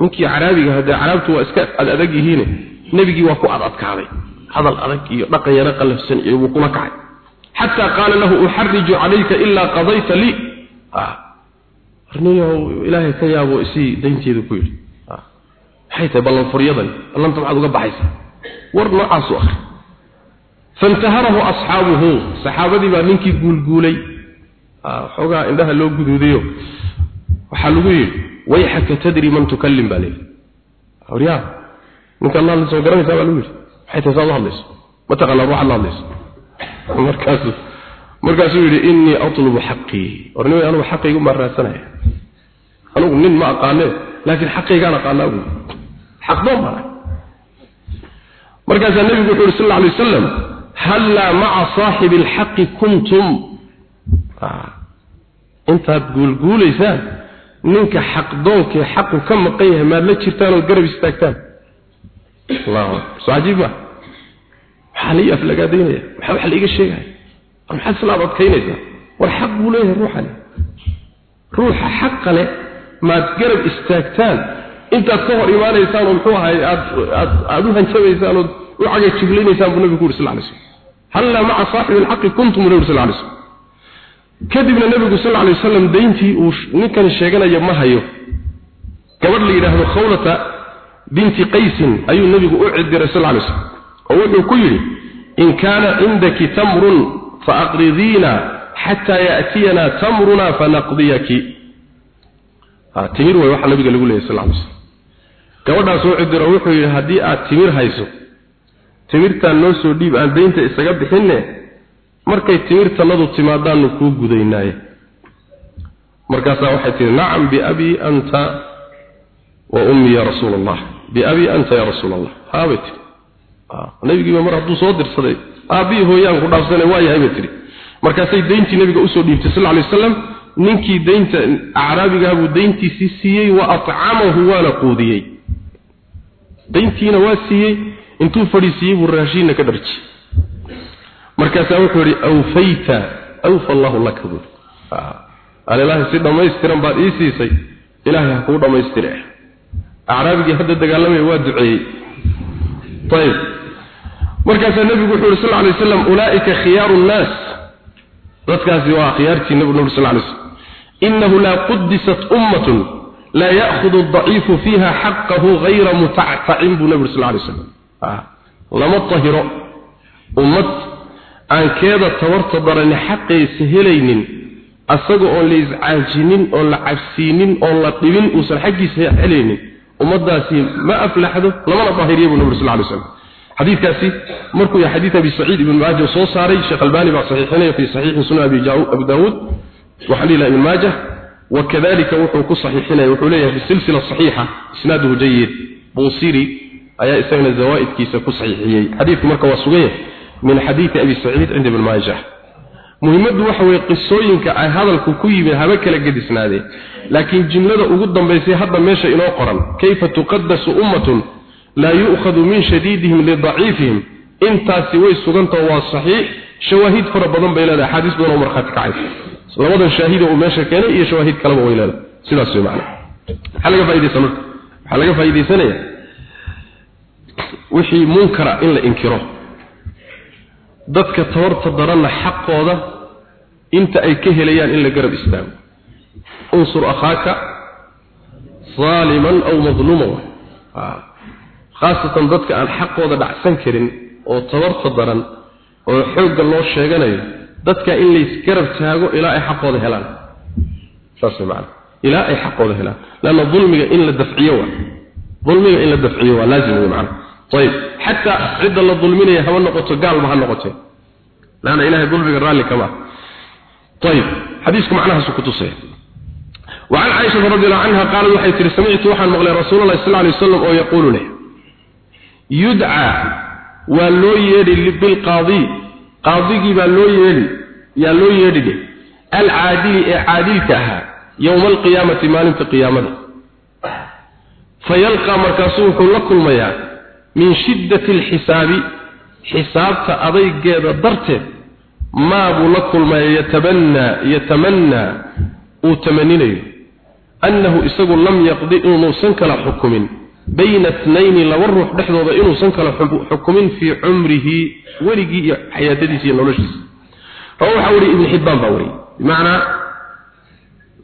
ninkii caraabiga hadee caraabtu waa iska adag yihiin nabigii waa ku adadkaaday hadal adag iyo dhaqan yara qalafsan iyo wuu kula kacay. Xataa qaala lahu uxariju calayka ilaa qadayta lii arniyow ilaahay ka yaabo isii daynteedu ku yidhi. Maxay tahay ballan furyadan? Maxaad uga baxaysaa. War noocaasu akri fantaharahu asxaabuhu. Saxaabadii baa ninkii guulguulay. Xoogaa indhaha loo guduudayo waxaa lagu yidhi wayxaka tadri man tukallim baa leeyihi waryaa ninka alla hadlaysa ma garanaysaa baa lagu yidhi. Maxay tahay saad u hadlayso? Ma taqaanaa ruuxaad la hadlayso? Markaasu markaasuu yidhi innii atlubu xaqii. War nimay anugu xaqaygu maa raadsanaya anugu nin ma aqaane laakiin xaqaygaan aqaanaa buui xaq doon baan markaasaa nebigu wuxuu yidhi sal alay wasalam hallaa maca saaxibi alxaqi kuntum. Intaad guulguulaysaan ninka xaqdoonkee xaqu ka maqan yahay maad la jirtaan oo garab istaagtaan. Allahu akbar. Soo cajiib ma maxaa la ii aflagaadaynaya maxaa wax la iga sheegaya maxaad adkaynaysaa war xaq buu leeyahay ruuxani. Ruuxa xaqa leh maad garab istaagtaan. Intaad ka hor imaanaysaan oo muxuu ahay aad u hanjabaysaan oo u caga jiblinaysaan buu nabigu yuri sal alay slam halla maca saaxibi alxaqi kuntum nabi sal alay slam kadibna nabigu sal alay wasalam dayntii uu ninkani sheeganaya ma hayo. Gabadh la yidhaahdo khawlata binti qaysin ayuu nabigu u cidiray sal alay wasalam oo wuxuu ku yidhi in kaana cindaki tamrun faaqridiina xataa yaatiyana tamruna fanaqdiyaki timir way waxa nabiga lagu leeyahy sal alay wasalam gabadhaas u cidiro wuxuu yidhi haddii aad timir hayso timirtaan noo soo dhiib aan daynta isaga bixinne markay timirtanadu timaadaanu kuu gudaynaaye markaasaa waxay tihi nacam biabii anta wa ummii ya rasuula allah biabii anta ya rasuula allah haabay tihi nabigiiba mar hadduu aabbihii hooyaan ku dhaafsane waa yahay tihi markaasay dayntii nabiga u soo dhiibtay sal alay wasalam ninkii daynta acraabigaha buu dayntiisii siiyey wa acamahu waana quudiyey. Dayntiina waa siiyey intuu fadhiisiiyey buu raashiinna ka dharji markaasaa wuxuu yidhi awfayta awfa allahu laka. Buu alilaahi si dhammaystiran baad ii siisay ilaahay ha kuu dhammaystire. Acraabigii hadda dagaalamaya waa duceeyey. Ayib markaasaa nebigu wuxuu sal alay waslam ulaa'ika khiyaaru nnaas. Dadkaasi waa khiyaartii nebigu nuri sal lay slam innahu laa qudisat ummatun laa ya'khudu adaciifu fiiha xaqahu hayra mutactacin buu nebigu sal lay slam lama tahiro. Ummad aan keeda tabarta darani xaqaysa helaynin asaga oon la iscaajinin oon la cabsiinin oon la dhibin uusan xaggiisa helaynin ummadaasi ma aflaxdo lamana daahiriya buu nabi sallallahu alayhi wasallam xadiidkaasi markuu yahay xadiid abi saciid ibn maaja soo saaray sheekh albani baa saxiixinaya fi saxiix sunan abi abu daawud waxaa liila ibn maajah wakadalika wuxuu ku saxiixinaya wuxuu leeyahay bisilsila saxiixa isnaaduhu jayid buusiri ayaa isagana zawaa'idkiisa ku saxiixiyey. Xadiidku marka waa sugan yahay min xadiidi abi saciid cinda ibn maajah muhimaddu waxa weeye qisooyinka ay hadalku ku yimid haba kala gedisnaadeen laakiin jimlada ugu dambaysay hadda meesha inoo qoran kayfa tuqadasu ummatun laa yu'khadu min shadiidihim lidaciifihim intaasi way sugantao waa saxiix. Shawaahid fara badan bay leedahay. Axaadiis badan oo markhaati kacaysa labadan shaahida uu meesha keenay iyo shawaahid kaleba way leedahay. Sidaas way macna. Maxaa laga faa'iidaysan marka. Waxaa laga faa'iidaysanaya wixii munkara in la inkiro. Dadka tabarta daranna xaqooda inta ay ka helayaan in la garab istaago. Unsur akhaaka zaaliman aw madluuman khaasatan dadka aan xaqooda dhacsan karin oo tabarta daran oo xoogga loo sheeganayo dadka in laysgarab taago ilaa ay xaqooda helaan saas macana ilaa ay xaqooda helaan lanna dulmiga in la dafciyo waa dulmiga in la dafciyo waa laazim wey macana ayib xataa cidda la dulminaya haba noqoto gaalba ha noqotee laana ilahay dulmiga raalli kama ayib xadiisku macnahaasu ku tusaya وعن عائشة رضي الله عنها قالت وحي تري سمعت وحن مغلي رسول الله صلى الله عليه وسلم yudca waa loo yeedhi bilqaadi qaadigii baa loo yeedhi yaa loo yeedhidhe. Alcaadili ee caadilka ahaa yowma alqiyaamati maalinta qiyaamada. Fayalqaa markaasuu wuxuu la kulmayaa min shiddati alxisaabi xisaabta adaygeeda darteed maa buu la kulmaya yatabannaa yatamannaa uu tamaninayo annahu isagu lam yaqdi inuusan kala xukumin bayna itnayni laba ruux dhexdooda inuusan kala xukumin fii cumrihi weligii iyo xayaatadiisa iyo noloshiisa. Rawa waxaa wariye ibnu xibbaan baa wariyey bimacnaa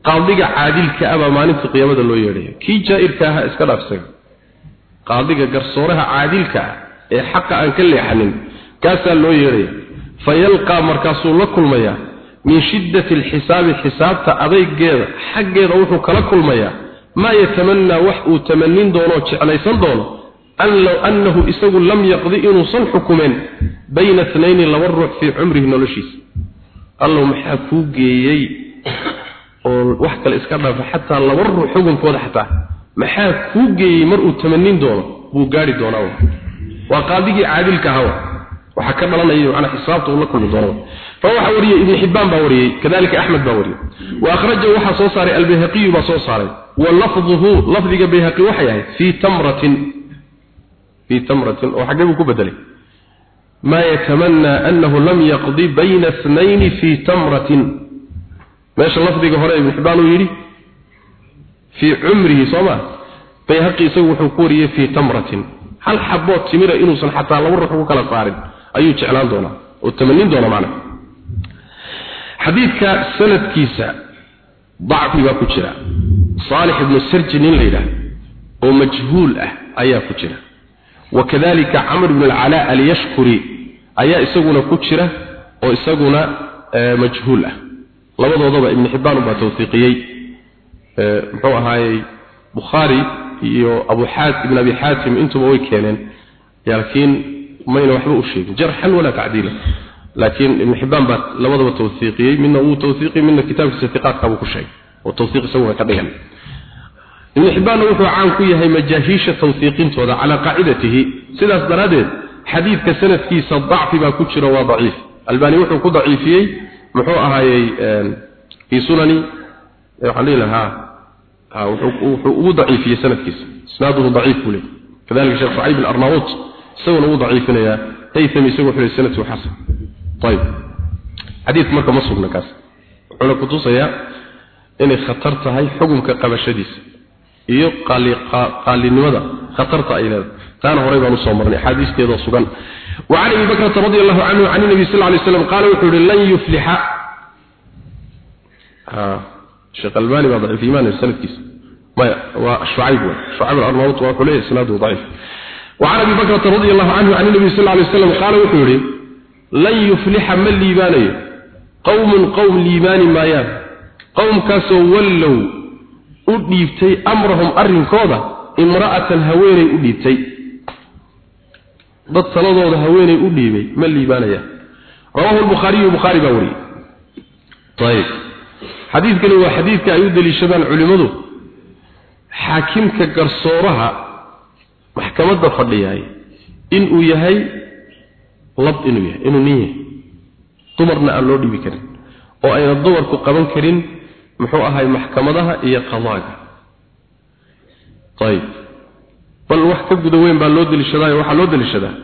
qaadiga caadilka ah baa maalinta qiyaamada loo yeedhaya. Kii jaa'irka ahaa iska dhaafsaga qaadiga garsooraha caadilka ah ee xaqa aan ka leexanin kaasaa loo yeedhaya. Fayalqaa markaasuu la kulmayaa. Min shiddati alxisaabi xisaabta adaygeeda xaggeeda wuxuu kala kulmayaa maa yatamannaa wax uu tamanin doonoo jeclaysan doono an low annahu isagu lam yaqdi inuusan xukumeen bayna tnayni laba ruux fii cumrihi noloshiisa. Allow maxaa kuu geeyey oo wax kale iska dhaafa xataa laba ruux xukunkooda xataa? Maxaa kuu geeyey mar uu tamanin doono? Buu gaari doonaa waa qaadigii caadilka ahaa waxa ka dhalanaya macna xisaabta uu la kulmi doono fa waxa wariyay ibn hibban baa wariyay kadalika ahmad baa wariyay wa akhrajahu waxa soo saaray al-bayhaqi baa soo saaray wa lafdhuhu lafdiga bayhaqi waxa yahay fi tamratin fi tamratin oo xagee ku bedelay ما يتمنى أنه لم يقضي بين اثنين في تمرة ماشي اللفظ هراء ابن حبان يري في عمره صما بيهقي يسوي حكوريه في تمرة هل حبوت تمرة إنه سن حتى لو روح كلا صارد أيو جعلان دونا والتمنين دونا xadiidka sanadkiisa dacfi baa ku jira. Saalix ibnu sirji nin la yidhaah oo majhuul ah ayaa ku jira. Wa kadalika camr ibn alcalaa alyashkuri ayaa isaguna ku jira oo isaguna eh, majhuul ah. Labadoodaba ibnu xibbaan baa tawfiiqiyey. Eh, muxuu ahaayey bukhaari iyo abu xaat ibn abi xaatim intuba way keeneen. Laakiin mayna waxba u sheegin. Jarxan walaa tacdiilan laakiin ibn xibaan baa labadaba tawsiiqiyey midna uu tawsiiqiyey midna kitaabkiisa tiqaadka buu ku sheegay oo tawsiiq isaguna ka dhigan ibn xibaan wuxuu caan ku yahay majaahiisha tawsiiqintooda calaa qaacidatihi sidaas daradeed xadiidka sanadkiisa dacfi baa ku jira waa daciif albani wuxuu ku daciifiyey muxuu ahaayey fi sunani waxaan dhihi lahaa wuxuu ugu daciifiyey sanadkiisa isnaaduhu buu leeyahay kadalika sheekh shucayb al-arnaut isaguna uu daciifinaya haythami isagu wuxuu sanadku xasan طيب xadiis marka ma sugna kaas wuxuu ku tusayaa inay khatar tahay xukunka qabashadiisa iyo qaalinimada khatarta ay leedahay taana horey baan usoo marnay axaadiisteeda sugan وعن ابي بكر رضي الله عنه عن النبي صلى الله عليه وسلم قال وحول لن يفلح ها شيخ الباني بعض في ايمان السند كيس ما وشعيب شعيب الارناؤوط وحوله اسناده ضعيف وعن ابي بكر رضي الله عنه عن النبي صلى الله عليه وسلم قال وحول lan yuflixa ma liibaanayo. Qowmun qowm liibaani maayaan. Qowmkaasoo wallow u dhiibtay amrahum arrinkooda imra'atan haweenay u dhiibtay. Dad taladooda haweenay u dhiibay ma liibaanayaan. Rawaahu lbukhaariyu bukhaari baa wariyey. Ayib xadiidkani waa xadiidka ay u deliishadaan culimmadu. Xaakimka garsooraha maxkamadda fadhiyaay in uu yahay lab inuu yahay inuu nin yahay. Dumarna aan loo dhiibi karin. Oo ayna dumarku qaban karin muxuu ahay maxkamadaha iyo qadaaga. Ayib bal wax ka guda weyn baa loo deliishadaa waxaa loo deliishadaa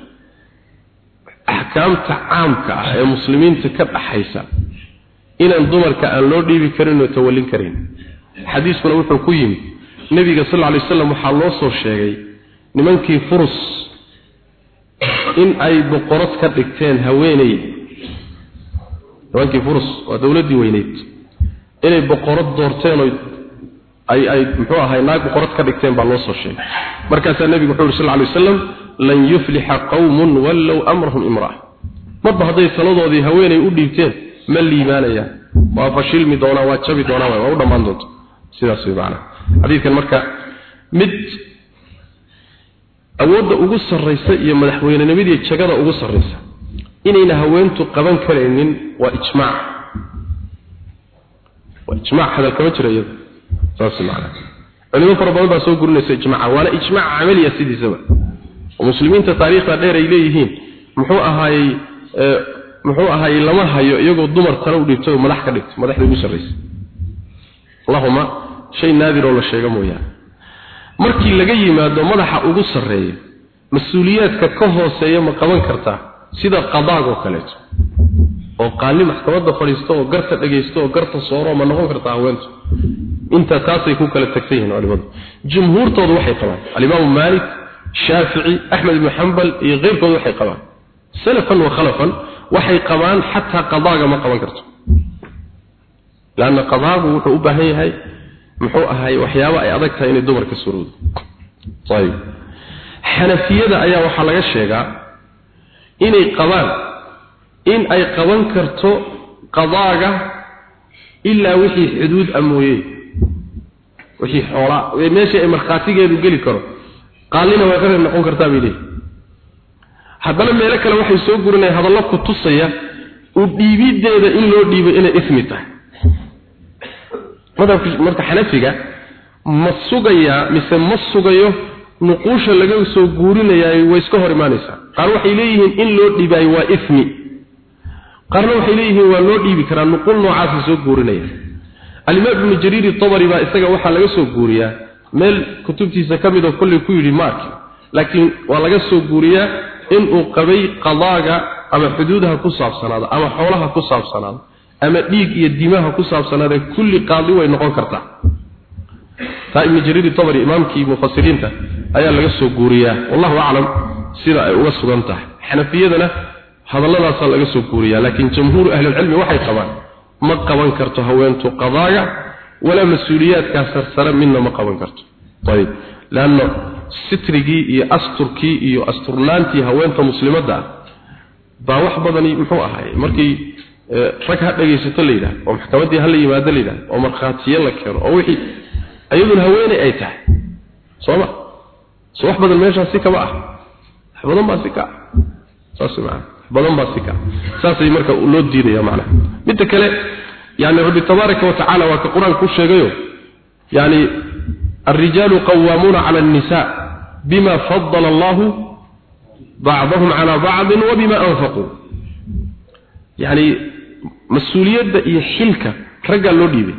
axkaamta caamka ah ee muslimiinta ka dhaxaysa. Inaan dumarka aan loo dhiibi karin oo tawallin karin. Xadiiskuna wuxuu ku yimid nebiga sal lla alay waslam waxaa loo soo sheegay nimankii furus in ay boqorad ka dhigteen haweeney. Nimankii furus waa dowladdii weyneyd. Inay boqorad doorteen oo ay ay muxuu ahay naag boqorad ka dhigteen baa loo soo sheegay. Markaasaa nebigu wuxuu yidhi sal alay wasalam lan yuflixa qawmun wallow amrahum imra'a marba hadday taladoodii haweenay u dhiibteen ma liibaanayaan. Waa fashilmi doonaa waa jabi doonaa waa u dhammaan doonta sidaas way macana xadiidkan marka mid awoodda ugu sarraysa iyo madaxweynenimadii jagada ugu sarraysa. Inayna haweentu qaban karaynin waa ijmaac. Waa ijmaac hadal kama jira iyada saas macana culimo fara badan baa soo gurinaysa ijmaaca. Waana ijmaac camaliya sidiisaba. Oo muslimiinta taariikhda dheer ay leeyihiin. Muxuu ahaayey muxuu ahaayey lama hayo iyagoo dumar tala u dhigtay oo madax ka dhigtay madaxda ugu sarraysa. Allahuma shay naadir oo la sheego mooyaane markii laga yimaado madaxa ugu sarreeya mas'uuliyaadka ka hooseeya ma qaban kartaa sida qadaag oo kaleeto oo qaali maxkamadda fadhiisto oo garta dhagaysto oo garta sooro ma noqon kartaa haweentu. Inta taasay ku kala tagsan yihiin culimadu. Jumhuurtoodu waxay qabaan. Alimaamu maalik shaafici axmed ibnu xambal iyo keyrkood waxay qabaan. Salafan wa khalafan waxay qabaan xataa qadaaga ma qaban karto. Laanna qadaagu wuxuu u baahan yahay muxuu ahaay waxyaabo ay adag tahay inay dumarka surowdo ayib. Xanafiyada ayaa waxaa laga sheegaa inay qabaan in ay qaban karto qadaaga ilaa wixii xuduud a mooye wixii xoolaa meeshii ay markhaatigeedu geli karo. Qaalina way qarar noqon kartaa bay leeyihi haddana meelo kale waxay soo gurinayaan hadallo ku tusaya u dhiibiddeeda in loo dhiibo inay ismi tahay madhabka marka xanafiga ma sugayaa mise ma sugayo nuquusha laga soo guurinayaay way iska hor imaanaysaa qaar waxay leeyihiin in loo dhiibaayo waa ismi. Qaarna waxay leeyihiin waa loo dhiibi karaa nuqul noocaasa soo guurinaya. Alimaam ibnu jariir itabari baa isaga waxaa laga soo guuriyaa. Meel kutubtiisa ka mid oo kolley ku yidhi maarki laakiin waa laga soo guuriyaa inuu qabay qadaaga ama xuduudaha ku saabsanaado ama xoolaha ku saabsanaado ama dhiig iyo dimaha ku saabsanaada kulli qaadi way noqon kartaa. Taa ibnu jariir itabari imaamkii mufasiriinta ayaa laga soo guuriyaa. Wallahu aclam sida ay uga sugan tahay. Xanafiyadana hadalladaasaa laga soo guuriyaa laakiin jamhuuru ahlilcilmi waxay qabaan ma qaban karto haweentu qadaaga walaa mas'uuliyaadkaa sarsare midna ma qaban karto. Ayib. Leanno sitrigii iyo asturkii iyo asturnaantii haweenta muslimadda ah baa wax badani muxuu ahay markii rag ha dhagaysato la yidhaha oo maxkamaddii hala yimaado la yidhaha oo markhaatiye la keeno oo wixii iyaduna haweeney ay tahay sooma so wax badan meeshaas si kaba ah wax badan baa si ka ah saas maana badan baa si ka saasay marka loo diidaya macnaha midda kale yani rabbi tabaaraka wa tacaala waa ka qur-aanka ku sheegayo yani الرجال قوامون على النساء بما فضل الله بعضهم على بعض وبما أنفقوا يعني mas'uuliyadda iyo xilka raggaa loo dhiibay.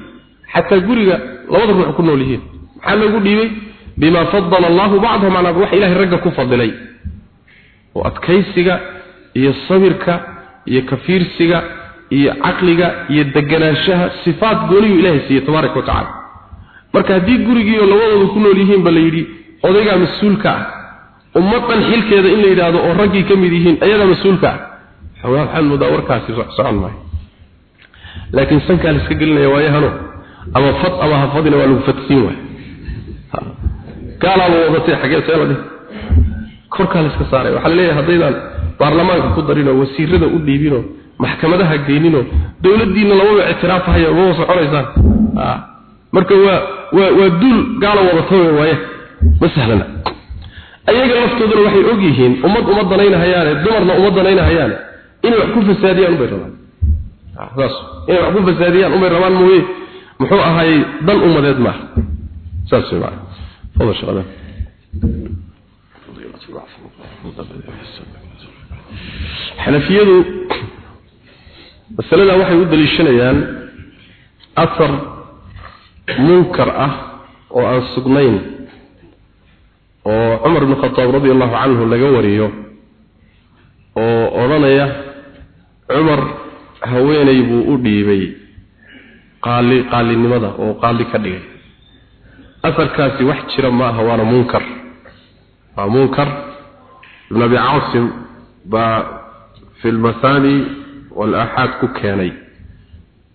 Xataa guriga labada ruux ku nool yihiin. Maxaa loogu dhiibay? Bima fadala allahu bacdahum calaa wax ilaahay ragga ku fadilay. Oo adkaysiga iyo sabirka iyo kafiirsiga iyo caqliga iyo deganaanshaha sifaat gooniyuu ilaahay siiyey tabaaraka watacala marka haddii gurigiioo labadooda ku nool yihiin ba la yidhi odaygaa mas'uulka ah. Ummaddan xilkeeda in la yidhaahdo oo raggii ka mid yihiin ayadaa mas'uulka ah. Xoogaa waxaad moodaa warkaasi socon maayo laakiin sankaa la iska gelinaya waayahano ama fad ama hafadina waa lagu fadsiin waay. Gaalaaba wadatay xagee see korkaa la iska saaray. Waxaa la leeyahay haddaydaan baarlamaanka ku darinoo wasiirada u dhiibinoo maxkamadaha geyninoo dowladdiina lamaba ictiraafahayo maba soconaysaan. Marka waa waa waa duul gaala wadata waaya ma sahlana. Ayaga laftooduna waxay og yihiin ummad uma danaynahayaane dumarna uma danaynahayaane inay wax ku fasaadiyaan ubay rabaan saas. Inay wax ku fasaadiyaan ubay rabaan mooye. Muxuu ahaayey dan ummadeed maaha saas wey macana fadal shaqadan xanafiyadu masalada waxay u daliishanayaan athar munkar ah oo aan sugnayn oo cumar ibn khataab radi allahu canhu laga wariyo oo odhanaya cumar haweeney buu u dhiibay qaali qaalinimada oo qaali ka dhigay afarkaasi wax jira ma aha waana munkar waa munkar ibn abi caasim baa fi lmathani walaxaad ku keenay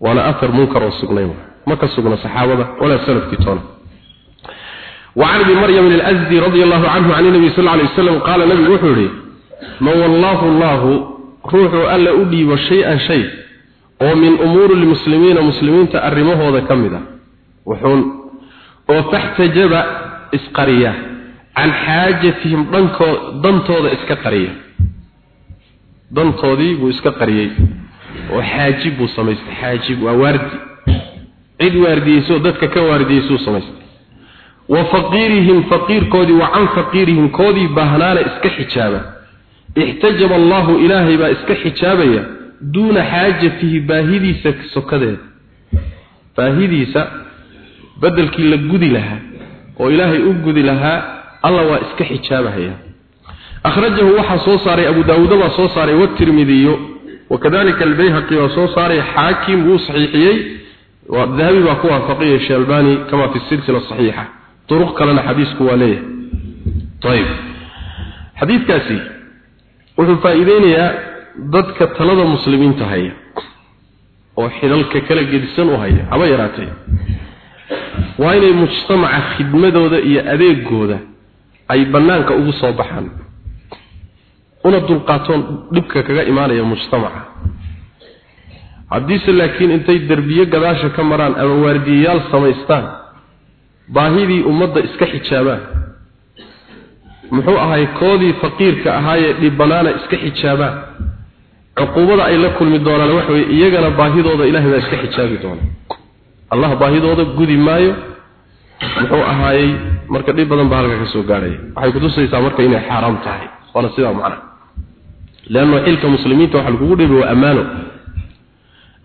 waana athar munkar oo sugnayn ma ka sugna saxaabada walaa salafkii toona وعن ابي مريم الازدي رضي الله عنه عن النبي صلى الله عليه وسلم قال النبي وحوري ما والله الله روح الا ادي شيئا شيء oo min umuuri lmuslimiina muslimiinta arrimahooda ka mid a wuxuun oo faxtajaba isqariya can xaajatihim dhankood dantooda iska qariya. Dantoodii buu iska qariyey oo xaajib buu samaystay xaajib waa waardi. Cid waardiyeysoo dadka ka waardiyeysuu samaystay. Wa faqiirihim faqiirkoodii wa can faqiirihim koodii baahnaana iska xijaaba. Ixtajaba allaahu ilaahay baa iska xijaabaya با اسك حجابا دون حاجته باهدي سكده باهدي س بدل كي لغدي لها وإلهي أغدي لها الله واسك حجابا هي أخرجه وحا سو صاري أبو داود وصو صاري والترمذي وكذلك البيهقي وصو صاري حاكم وصحيحيي والذهبي باكوها فقيه الشيلباني كما في السلسلة الصحيحة طرق كلنا حديثك وليه طيب حديث كاسي وفي فائدين يا dadka talada muslimiinta haya oo xilalka kala gedisan u haya haba yaraatee? Waa inay mujtamaca khidmadooda iyo adeegooda ay bannaanka ugu soo baxaan una dulqaatoon dhibka kaga imaanaya mujtamaca. Haddiise laakiin intay derbiyo gadaasha ka maraan ama waardiyayaal samaystaan baahidii ummadda iska xijaabaan. Muxuu ahay koodii faqiirka ahaayee dhibbanaana iska xijaabaan. cuquubada ay la kulmi doonaan waxa weye iyagana baahidooda ilahay baa iska xijaabi doona allah baahidooda gudi maayo muxuu ahaayey marka dhib badan baa halka ka soo gaadhaya waxay kutusaysaa marka inay xaaraam tahay waana sidaa macna leanno xilka muslimiinta waxa lagugu dhibi waa ammaano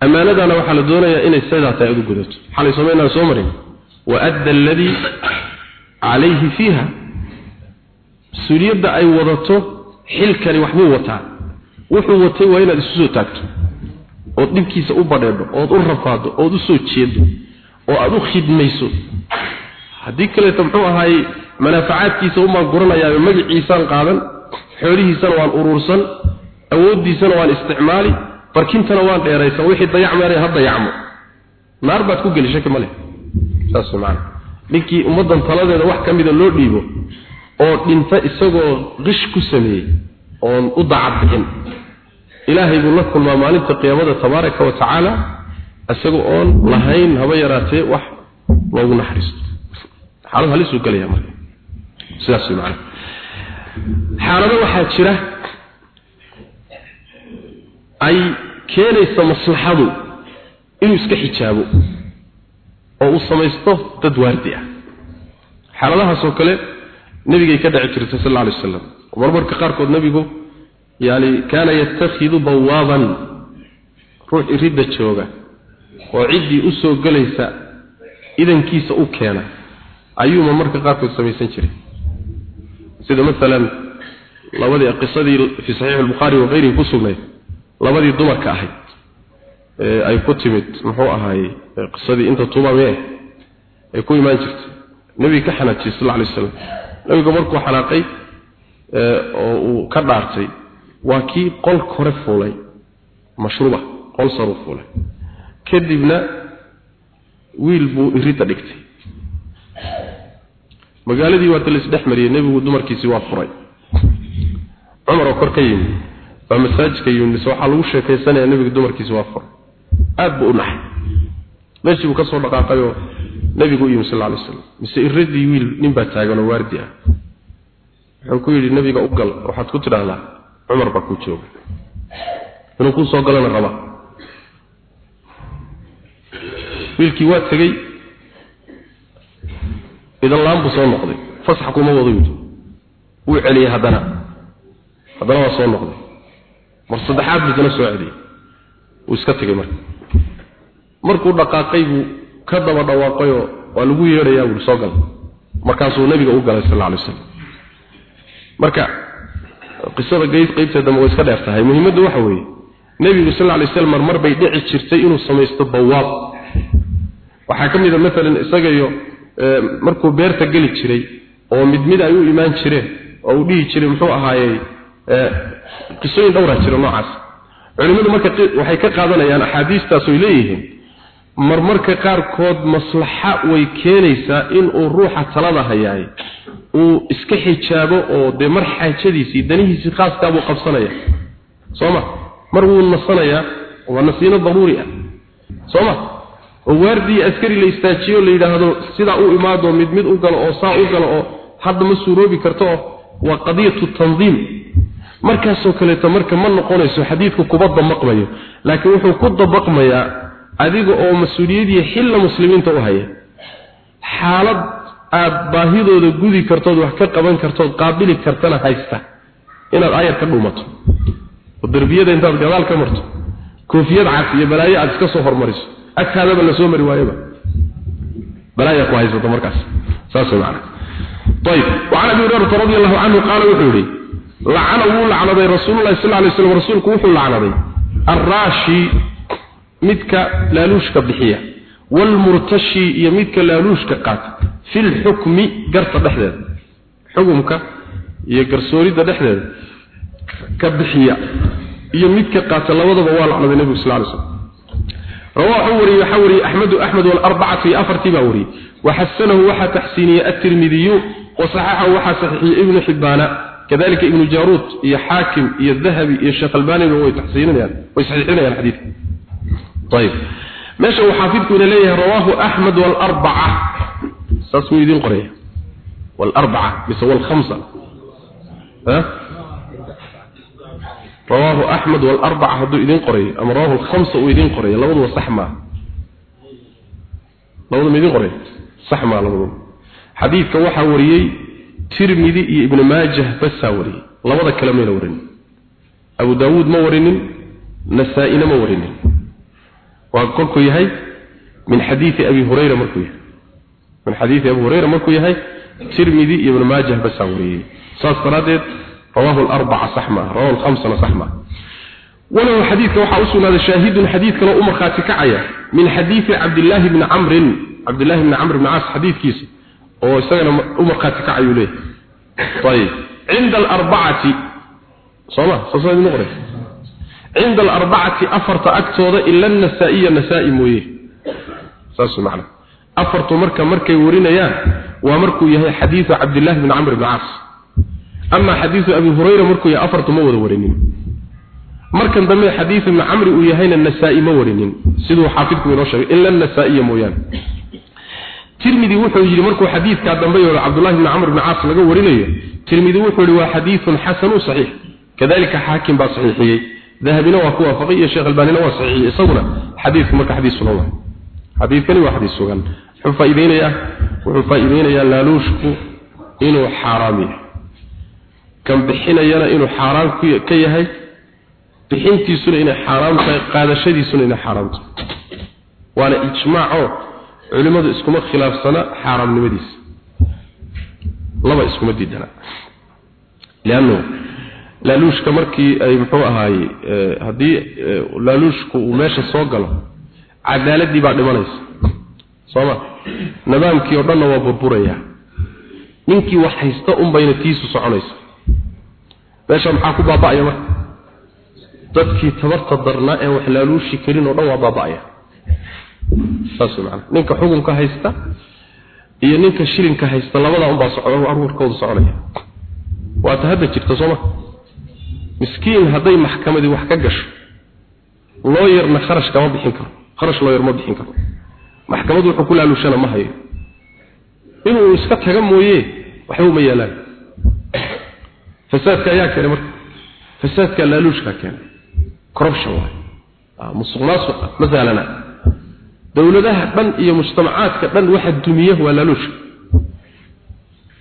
ammaanadana waxaa la doonayaa inay sidaa tahay aad u gudato xalay samaynaan soo marin وأدى الذي عليه فيها سوريدا أي وضته حلكني wuxuu watay waa inaad isu soo taagto ood dhibkiisa u badheedho ood u rafaado ood u soo jeedo oo aada u khidmayso. Haddii kaleeta muxuu ahaay manaafacaadkiisa unbaan guranayaa magiciisaan qaadan xoolihiisana waan uruursan awooddiisana waan isticmaali barkintana waan dheeraysan wixii dayacmeeray ha dayacmo. Naar baad ku geli shaki ma leh. Saas macana ninkii ummaddan taladeeda wax ka mida loo dhiibo oo dhinta isagoo qish ku sameeyey oon u daacad bixin ilaahay buu la kulmaa maalinta qiyaamada tabaaraka wa tacaala isaga oon lahayn haba yaraatee wax loogu naxariisto. Xaalad halisuu gelaya marka. Sidaas macna xaalado waxaa jira ay keenaysa maslaxadu inuu iska xijaabo oo uu samaysto dad waardi ah. Xaaladahaasoo kale nabigay ka dhici jirtay sal alla alay wasalam marmarka qaarkood nebigu yani kaana yatakhidu bawaaban ruux iridda jooga oo ciddii u soo gelaysa idankiisa u keena ayuuma marka qaarkood samaysan jiray sida maalan labadii qisadii fi saxiix albukhaari wa kayrihi ku sugnayd labadii dumarka ahayd ay ku timid muxuu ahaayey qisadii inta tuumamee ay ku imaan jirtay. Nebiga ka xanaajiyey sal alay slam nebiga markuu xanaaqay oo uu ka dhaartay waa kii qolka hore fuulay mashruuba qol saruu fuulay. Kadibna wiil buu iridda dhigtay. Magaaladii waa la isdhex mariyey nebigu dumarkiisii waa furay. Cumar oo kor ka yimi baa masaajidka yimi mise waxaa lagu sheekaysanaya nebiga dumarkiisi waa furay. Aad buu u naxay meeshii buu ka soo dhaqaaqayoo nebigu u yimi sal alay slam mise iradii wiil nin baa taagan oo waardi ah. Wuxuu ku yidhi nebiga u gal waxaad ku tidhaahdaa cumar baa kuu jooga inuu kuu soo galana raba. Wiilkii waa tegey. Idan laan soo noqday. Fasax kuma wado yidhi wuu celiyey haddana. Haddana waa soo noqday. Mar saddexaad buu dana soo celiyey wuu iska tegey marka. Markuu dhaqaaqay buu ka daba dhawaaqayoo waa lagu yeedhayaa buu soo galay. Markaasuu nabiga u galay sal alla alay wasalam marka qisada geyd qaybta dambe way iska dheer tahay. Muhiimaddu waxa weeye nebigu sal alla alay wasalam marmar bay dhici jirtay inuu samaysto bawaab. Waxaa ka mid a maalan isaga iyo markuu beerta geli jiray oo mid mid ay u imaan jireen oo uu dhihi jiray muxuu ahaayey qisooyin dhowraa jira noocaas. Culimmadu marka waxay ka qaadanayaan axaadiistaas oy leeyihiin marmarka qaarkood maslaxa way keenaysaa inuu ruuxa talada hayaay uu iska xijaabo oo dee mar xaajadiisii danihiisii khaaskaa buu qabsanaya soo ma? Mar wuu nasanayaa waa nasiino daruuri ah. Soo ma? Oo waardii askari la istaajiyo la yidhaahdo sidaa u imaado mid mid u galo oo saa u galo oo hadda ma suuroobi karto oo waa qadiyatu tandiim markaasoo kaleeto marka ma noqonayso xadiidku kuba dabaqmayo laakiin wuxuu ku dabaqmayaa adiga oo mas'uuliyadii xilla muslimiinta u haya. Xaalad aad baahidooda gudi kartood wax ka qaban kartood qaabili kartana haysta inaad ayar ka dhuumato oo derbiyada intaad gadaal ka marto koofiyad cas iyo balaayo aad iska soo hormariso agtaadaba la soo mari waayaba balaaya ku haysato markaas saas macna طيب وعن ابي هريره رضي الله عنه قال وحوري لعن ولعنه رسول الله صلى الله عليه وسلم رسولك وحو لعنه الراشي مدك لالوشك بخيه والمرتشي يمدك لالوشك قات في الحكم قرط دحدد حكمك يا قرسوريده دحدد كبخيه يمدك قات لبدبا waa lacnada nabi sallallahu alayhi wasallam رواه وري وحوري أحمد أحمد والأربعة في أفر تباوري وحسنه وحى تحسيني الترمذي وصححه وحى صحيح ابن حبان كذلك ابن جاروت يا حاكم يا الذهبي يا الشيخ الباني وهو تحسيننا يعني ويصححنا يعني الحديث طيب ماشي وحافظك إليه رواه saas wuu idin qoraya walarbaca mise walkhamsa ha? Rawaahu axmed walarbaca hadduu idin qorayo ama rawaahu alkhamsa uu idin qorayo labaduba sax maa labaduba ma idin qoray? Sax maa labaduba. Xadiidka waxaa wariyey tirmidi iyo ibnu maajah basaa wariyey. Labada kale mayna warinin. Abu daawuud ma warinin nasaa-ina ma warinin. Waa kolkuu yahay? Min xadiidi abi hurayra markuu yahay. من حديث أبي هريرة مركو يهي ترمذي ابن ماجه بس وري صاص فرادت رواه الأربعة صحمة رواه الخمسة صحمة ولو حديث وحا أصول هذا شاهد حديث كان أمر خاتكعية من حديث عبد الله بن عمرو عبد الله بن عمرو بن عاص حديث كيس وسجن أمر خاتكعية له طيب عند الأربعة صلاة صلاة بن غريب عند الأربعة أفرت أكتوض إلا النسائية النسائي مويه ساسو معنا أفرت مركة مركة يورينا يا ومركو يهي حديث عبد الله بن عمرو بن عاص أما حديث أبي هريرة مركو يا أفرت ما وذا ورنين مركن ضمن حديث ابن عمرو ويهين النسائي ما ورنين سيدو حافظكم من وشر إلا النسائي مويان ترمذي وحو يجري مركو حديث كان ضمن عبد الله بن عمرو بن عاص لغا ورينيه ترمذي وحو هو حديث حسن صحيح كذلك حاكم بصحيحيه ذهبنا وكوا فقيه الشيخ الباني هو صحيح صوره حديث مركو حديث سنه حديث كان وحديث wuxuu faa'iideynayaa wuxuu faa'iideynayaa laaluushku inuu xaaraam yahay. Kan bixinayana inuu xaaraam ka yahay bixintiisuna inay xaaraam tahay qaadashadiisuna inay xaraam tahay. Waana ijmaaco culimadu iskuma khilaafsana xaaraamnimadiisa. Laba iskuma diidana. Lannu laaluushka markii ay muxuu ahaaye haddii laaluushku uu meesha soo galo cadaaladii baa dhimanaysa. Sooma nidaamkii oo dhanna waa burburaya. Ninkii wax haysta unbayna tiisu soconaysa. Meesha maxaa ku baaba'aya marka? Dadkii tabarta darnaa ee wax laaluushi karin oo dhan waa baaba'aya. Saas macana ninka xukunka haysta iyo ninka shilinka haysta labada unbaa socda arwarkooda soconaya. Waata hadda jirta sooma miskiin hadday maxkamadii wax ka gasho looyarna kharash kama bixin karo. Kharash looyar ma bixin karo maxkamadu wuxuu ku laaluushana ma hayo. Inuu iska taga mooye waxba uma yeelaan fasaadka ayaa keenay marka. Fasaadka laaluushka keenay. Corruption waay. Musuqmaasuqa masalana dawladaha dhan iyo mujtamacaadka dhan waxa dumiya waa laaluushka.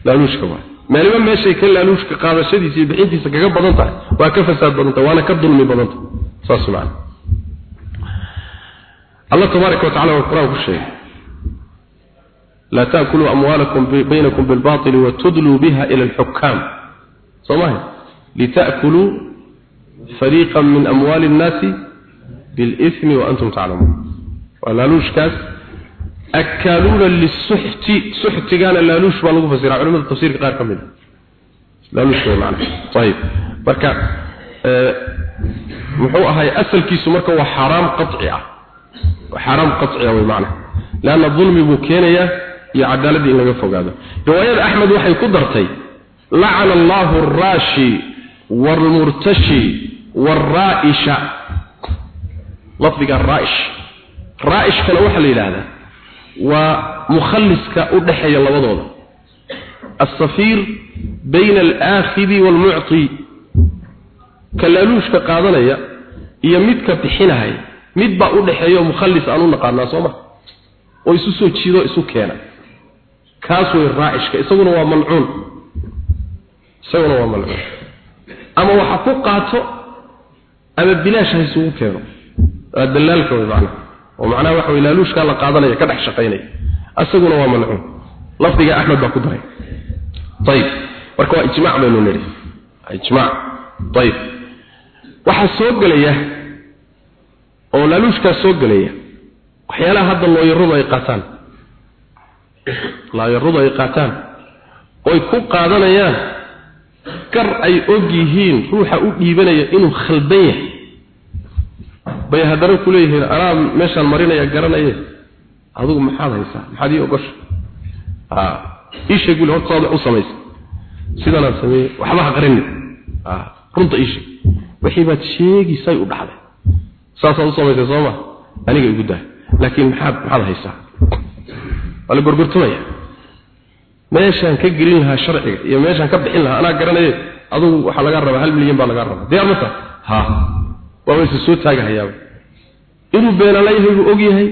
Laaluushka waay. Meeliba meeshay ka laaluushka qaadashadiisa iyo bixintiisa kaga badan tahay waa ka fasaad badan tahay waana ka dulmi badan tahay. Saas macna الله تبارك وتعالى والقرآن كل شيء لا تأكلوا أموالكم بينكم بالباطل وتدلوا بها إلى الحكام صماه لتأكلوا فريقا من أموال الناس بالإثم وأنتم تعلمون واللالوش كاس أكالون للسحت سحت قال اللالوش والله فسير علماء التفسير غير كامل لالوش هو معنى طيب بركة أه محوء هاي أسل كيسو مركة وحرام قطعي xaraam qatci way macna. Laana dhulmi buu keenaya iyo cadaaladii in laga fogaado. Riwaayad axmed waxay ku dartay lacana allahu ar-rashi wal-murtashi wal-ra'isha lafdiga ar-ra'ish ra'ish waxa la yiraahdaa waa mukhalliska u dhexeeya labadooda. As-safir bayna alaakhidi walmucti kalaaluushka qaadanaya iyo midka bixinaya mid baa u dhaxeeyo mukhallis aan u naqaanaa soo ma? Oo isu soo jiido isu keena. Kaas way raacishka isaguna waa malcuun. Isaguna waa malcuun. Ama waxa ku qaato ama bilaash ha isugu keeno. Waa dalaalka way macnaha oo macnaha waxa way laaluushkaa la qaadanaya ka dhex shaqaynaya. Isaguna waa malcuun. Lafdiga axmed baa ku daray. Ayib marka waa ijmaac baynu nidhi. Ijmaac. Ayib waxaa soo gelaya oo laaluushkaas soo gelaya. Waxyaalaha hadda looyaradu ay qaataan. Looyaradu ay qaataan. Oy ku qaadanayaan. Gar ay og yihiin. Ruuxa u dhiibanaya inuu khaldan yahay. Bay haddana ku leeyihiin anaa meeshaan marinaya garanaye. Adigu maxaad haysaa? Maxaad ii ogosha? Ii sheeg buli hortaada u samaysa. Sidanaan sameeyey waxba ha qarini runta ii sheeg wixii baad sheegisay u dhacday saasaa u samaysay sooma aniga igu daa laakiin maxaad maxaad haysaa? Waa la gorgortamaya meeshaan ka gelin lahaa sharciga iyo meeshaan ka bixin lahaa anaa garanaye adugu waxaa lagaa rabaa hal milyan baa lagaa rabaa. Diyaar mata ha. Waa wayse soo taagahayaaba. Inuu beenala yahay buu og yahay.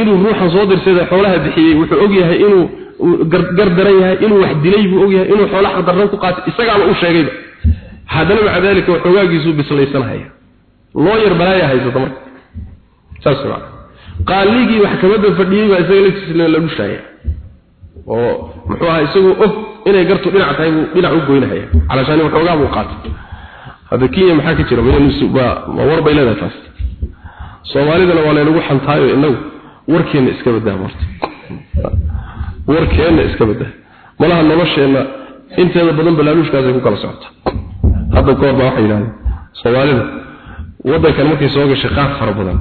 Inuu ruuxan soo dirsada xoolaha bixiyey wuxuu og yahay inuu gar daran yahay inuu wax dilay buu og yahay inuu xoolaha darran ku qaatay isagaaba u sheegayba. Haddana maca daalika waxoogaagiisuu looyar balaaya haysata marka saas ma qaaligii maxkamadda fadhiyey baa isaga laftiisa la dhushaaya oo muxuu ahaa isagoo og inay gartu dhinac tahay buu dhinac u goynahaya. Calashaani waxoogaa buu qaatay. Hadda kenya maxaa ka jira? Ma war leedahay taas. Soomaalidana waa laynagu xantaayo inagu warkeenna iska badaa marta warkeenna iska badaa malaha nolosheenna inteeda badan balaaluushkaasay ku kala socota. Hadda ka baa waxay yidhahdeen soomaalida waddankan markay soo gashay qaad fara badan.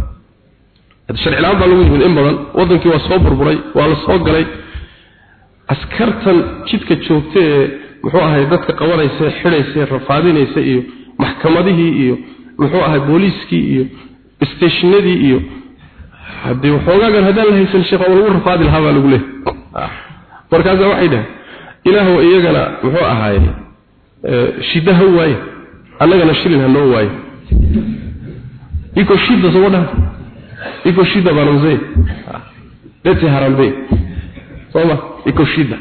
Sharci la'aan baa lagu yimid in badan waddankii waa soo burburay waa la soo galay. Askartan jidka joogta ee muxuu ahay dadka qabanaysa xidhaysa rafaadinaysa iyo maxkamadihii iyo muxuu ahay booliiskii iyo stationadii iyo haddii waxoogaagan haddaan la haysan sheekh waa lagu rafaadi lahaa baa lagu leehay markaasa waxay dhahay ilaahu iyagana muxuu ahaay shida ha waaye annagana shilin ha noo waayo iko shida dhan iko shida bana mzee leti harambe soma iko shida.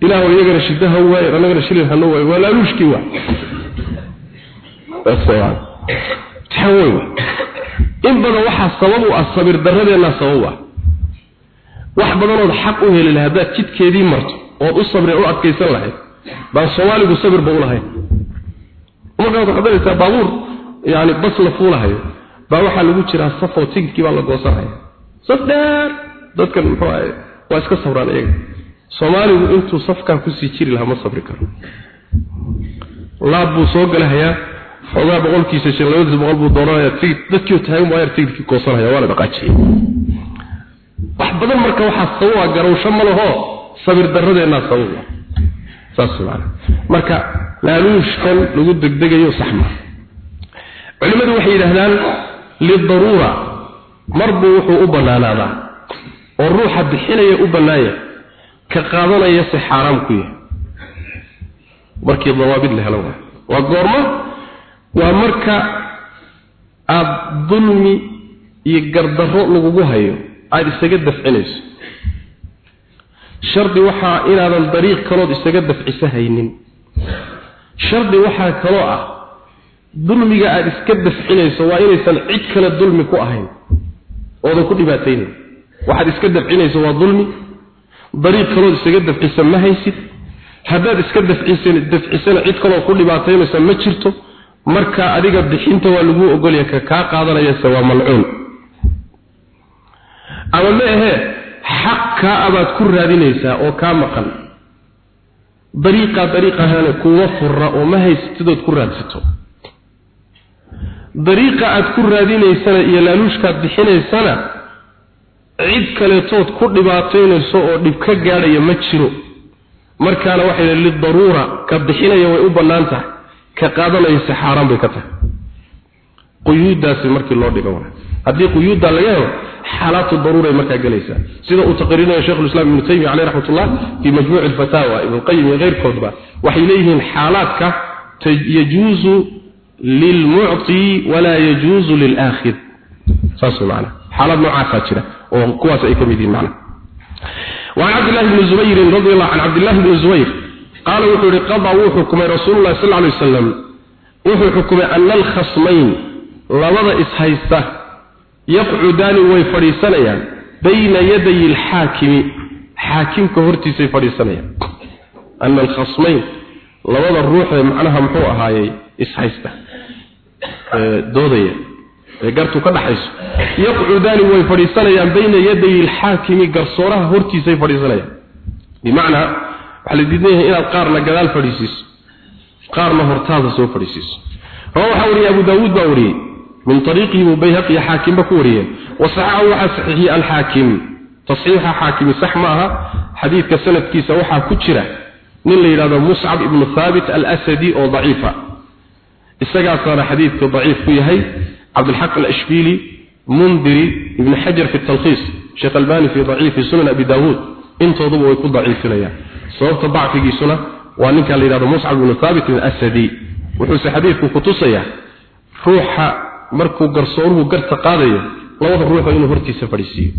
Ilaahu iyagana shida ha waayo annagana shilin ha noo waayo waa laaluushkii waa asawaa taxaway in badan waxaa sabab u ah sabir darradeenna sabab ah wax badanood xaq u heli lahaa haddaad jidkeedii marto oo u sabri u adkaysan lahayd baan soomaaligu sabirba u lahayn. Markaad waxdanaysaa baabuur yani bas la fuulahayo baa waxaa lagu jiraa safoo tigidkii baa la goosanaya saf dheer dadkan muxuu ahay waa iska sabraan iyaga. Soomaaligu intuu safkaa ku sii jiri lahaa ma sabri karo. Laab buu soo galahayaa xoogaa boqolkiisa shan labadiisa boqol buu doonanayaa tigid dadkii taagan baa tigidkii goosanaya waa la dhaqaajiyey. Wax badan marka waxaa sababa garowsho ma laho sabir darradeenaa sababa. Saas macana marka laaluushkan lagu degdegayo sax ma culimadu waxay yidhaahdaan lidaruura marbuu wuxuu u bannaanaadaa oo ruuxa bixinaya u bannaanya ka qaadanaya si xaaraam ku yahay markii dawaabid la helo waa goormo waa marka aada dulmi iyo gardarro lagugu hayo aada isaga dafcinayso shardi waxaa inaadan dariiq kalood isaga dafciso haynin shardi waxaa kaloo ah dulmiga aada iska dafcinayso waa inaysan cid kale dulmi ku ahayn. Oodan ku dhibaataynayn waxaad iska dafcinayso waa dulmi. Dariiq kalood isaga dafcisa ma haysid. Haddaad iska dafcisan dafcisana cid kaloo ku dhibaataynaysa ma jirto. Marka adiga bixinta waa lagu ogolya ka kaa qaadanayase waa malcuun. Ama ma ahee xaq kaa abaad ku raadinaysaa oo kaa maqan. Dariiqaa dariiqahana kuwa fura oo ma haysatidood ku raadsato dariiqa aad ku raadinaysana iyo laaluushkaad bixinaysana cid kaleetood ku dhibaataynayso oo dhib ka gaadhaya ma jiro. Markaana waxay lidaruura ka bixinaya way u bannaan tahay ka qaadanaysa xaaraan bay ka tahay. Quyuuddaasi markii loo dhigo haddii quyuuddaa laga helo xaalaatu daruuray markaa gelaysaa sida uu taqriirinayo sheikhulislaam ibnu taymiya caleyh raxmatullah fii majmuuci alfataawa ibnulqayim iyo keyrkoodba waxay leeyihiin xaalaadka yajuuzu lilmucti walaa yajuuzu lilaakhid saas wey macana xaalad noocaasaa jira oo kuwaas ay ka mid yihiin macna وعن عبد الله بن زبير رضي الله عن عبد الله بن زبير قال وحو قضى وحكم رسول الله صلى الله عليه وسلم وحو حكم أن الخصمين لبدا إسهيسته يقعدان ويفريسانيان بين يدي الحاكم حاكم كهرتي سيفريسانيان أن الخصمين لبدا الروح معناها محوء هاي doodaya ee gartu ka dhaxayso. Yaqcudaani way fadhiisanayaan bayna yaday alxaakimi garsooraha hortiisay fadhiisanayaan. Bimacnaa waxaa la diidan yahay inaad qaarna gadaal fadhiisiiso qaarna hortaada soo fadhiisiiso. Rawa waxaa wariyey abu daawuud baa wariyey min ariiqihi bubayhaqiya xaakimba ku wariyeen. Wasaxaxahu waxaa saxiixiyey alxaakim tasxiixa xaakimi sax ma aha xadiidka sanadkiisa waxaa ku jira nin la yidhahdo muscab ibnu haabit alsadi oo daciifa isagaasaana xadiidku daciif ku yahay cabdulxaq alashbiili mundiri ibn xajar fi talkhiis sheekh albani fi daciifi sunan abi daawuud intooduba way ku daciifinayaan. Sababta dacfigiisuna waa ninka la yidhahdo muscab ibnu thaabit alasadi. Wuxuuse xadiidku ku tusayaa ruuxa markuu garsooruhu garta qaadayo labada ruuxoo inuu hortiisa fadhiisiiyo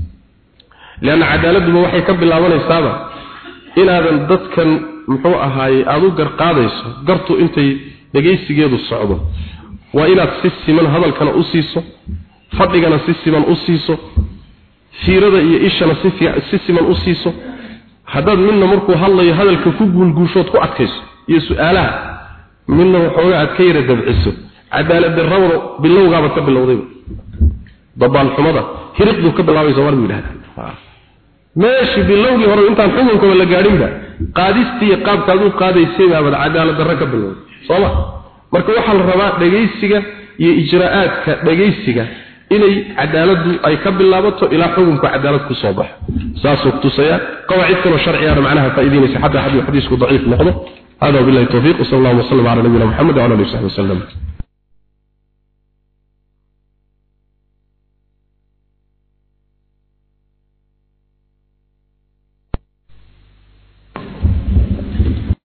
lianna cadaaladduba waxay ka bilaabanaysaaba inaadan dadkan muxuu ahaaye aada u gar qaadayso gartu intay dhagaysigeedu socdo. Waa inaad si siman hadalkana u siiso fadhigana si siman u siiso fiirada iyo ishana si siman u siiso. Haddaad midna markuu hadlayo hadalka ku guulguushood ku adkayso iyo su'aalaha midna waxoogaa aad ka yara dabciso. Cadaaladdarrabada bilowgaaba ka bilowdayba. Dabaalxumada hiriqdu ka bilaabaysa warbu yidhahda meeshii bilowgii hore intaan xukunkaba la gaadhinba qaadistii qaabkaad u qaadaysay baabad cadaaladdarra ka bilowday sooma. Marka waxaa la rabaa dhagaysiga iyo ijraa'aadka dhagaysiga inay cadaaladu ay ka bilaabato ilaa xukunka cadaalad ku soo baxo. Saasoo tusaya qawaacid kale sharciyaana macnaha faa'iideynaysa xataa haddii xadiisku daciif noqdo hada billahi tawfiiq wa sallallahu wa sallam ala nabiyina muhammad wa ala alihi wa sahbihi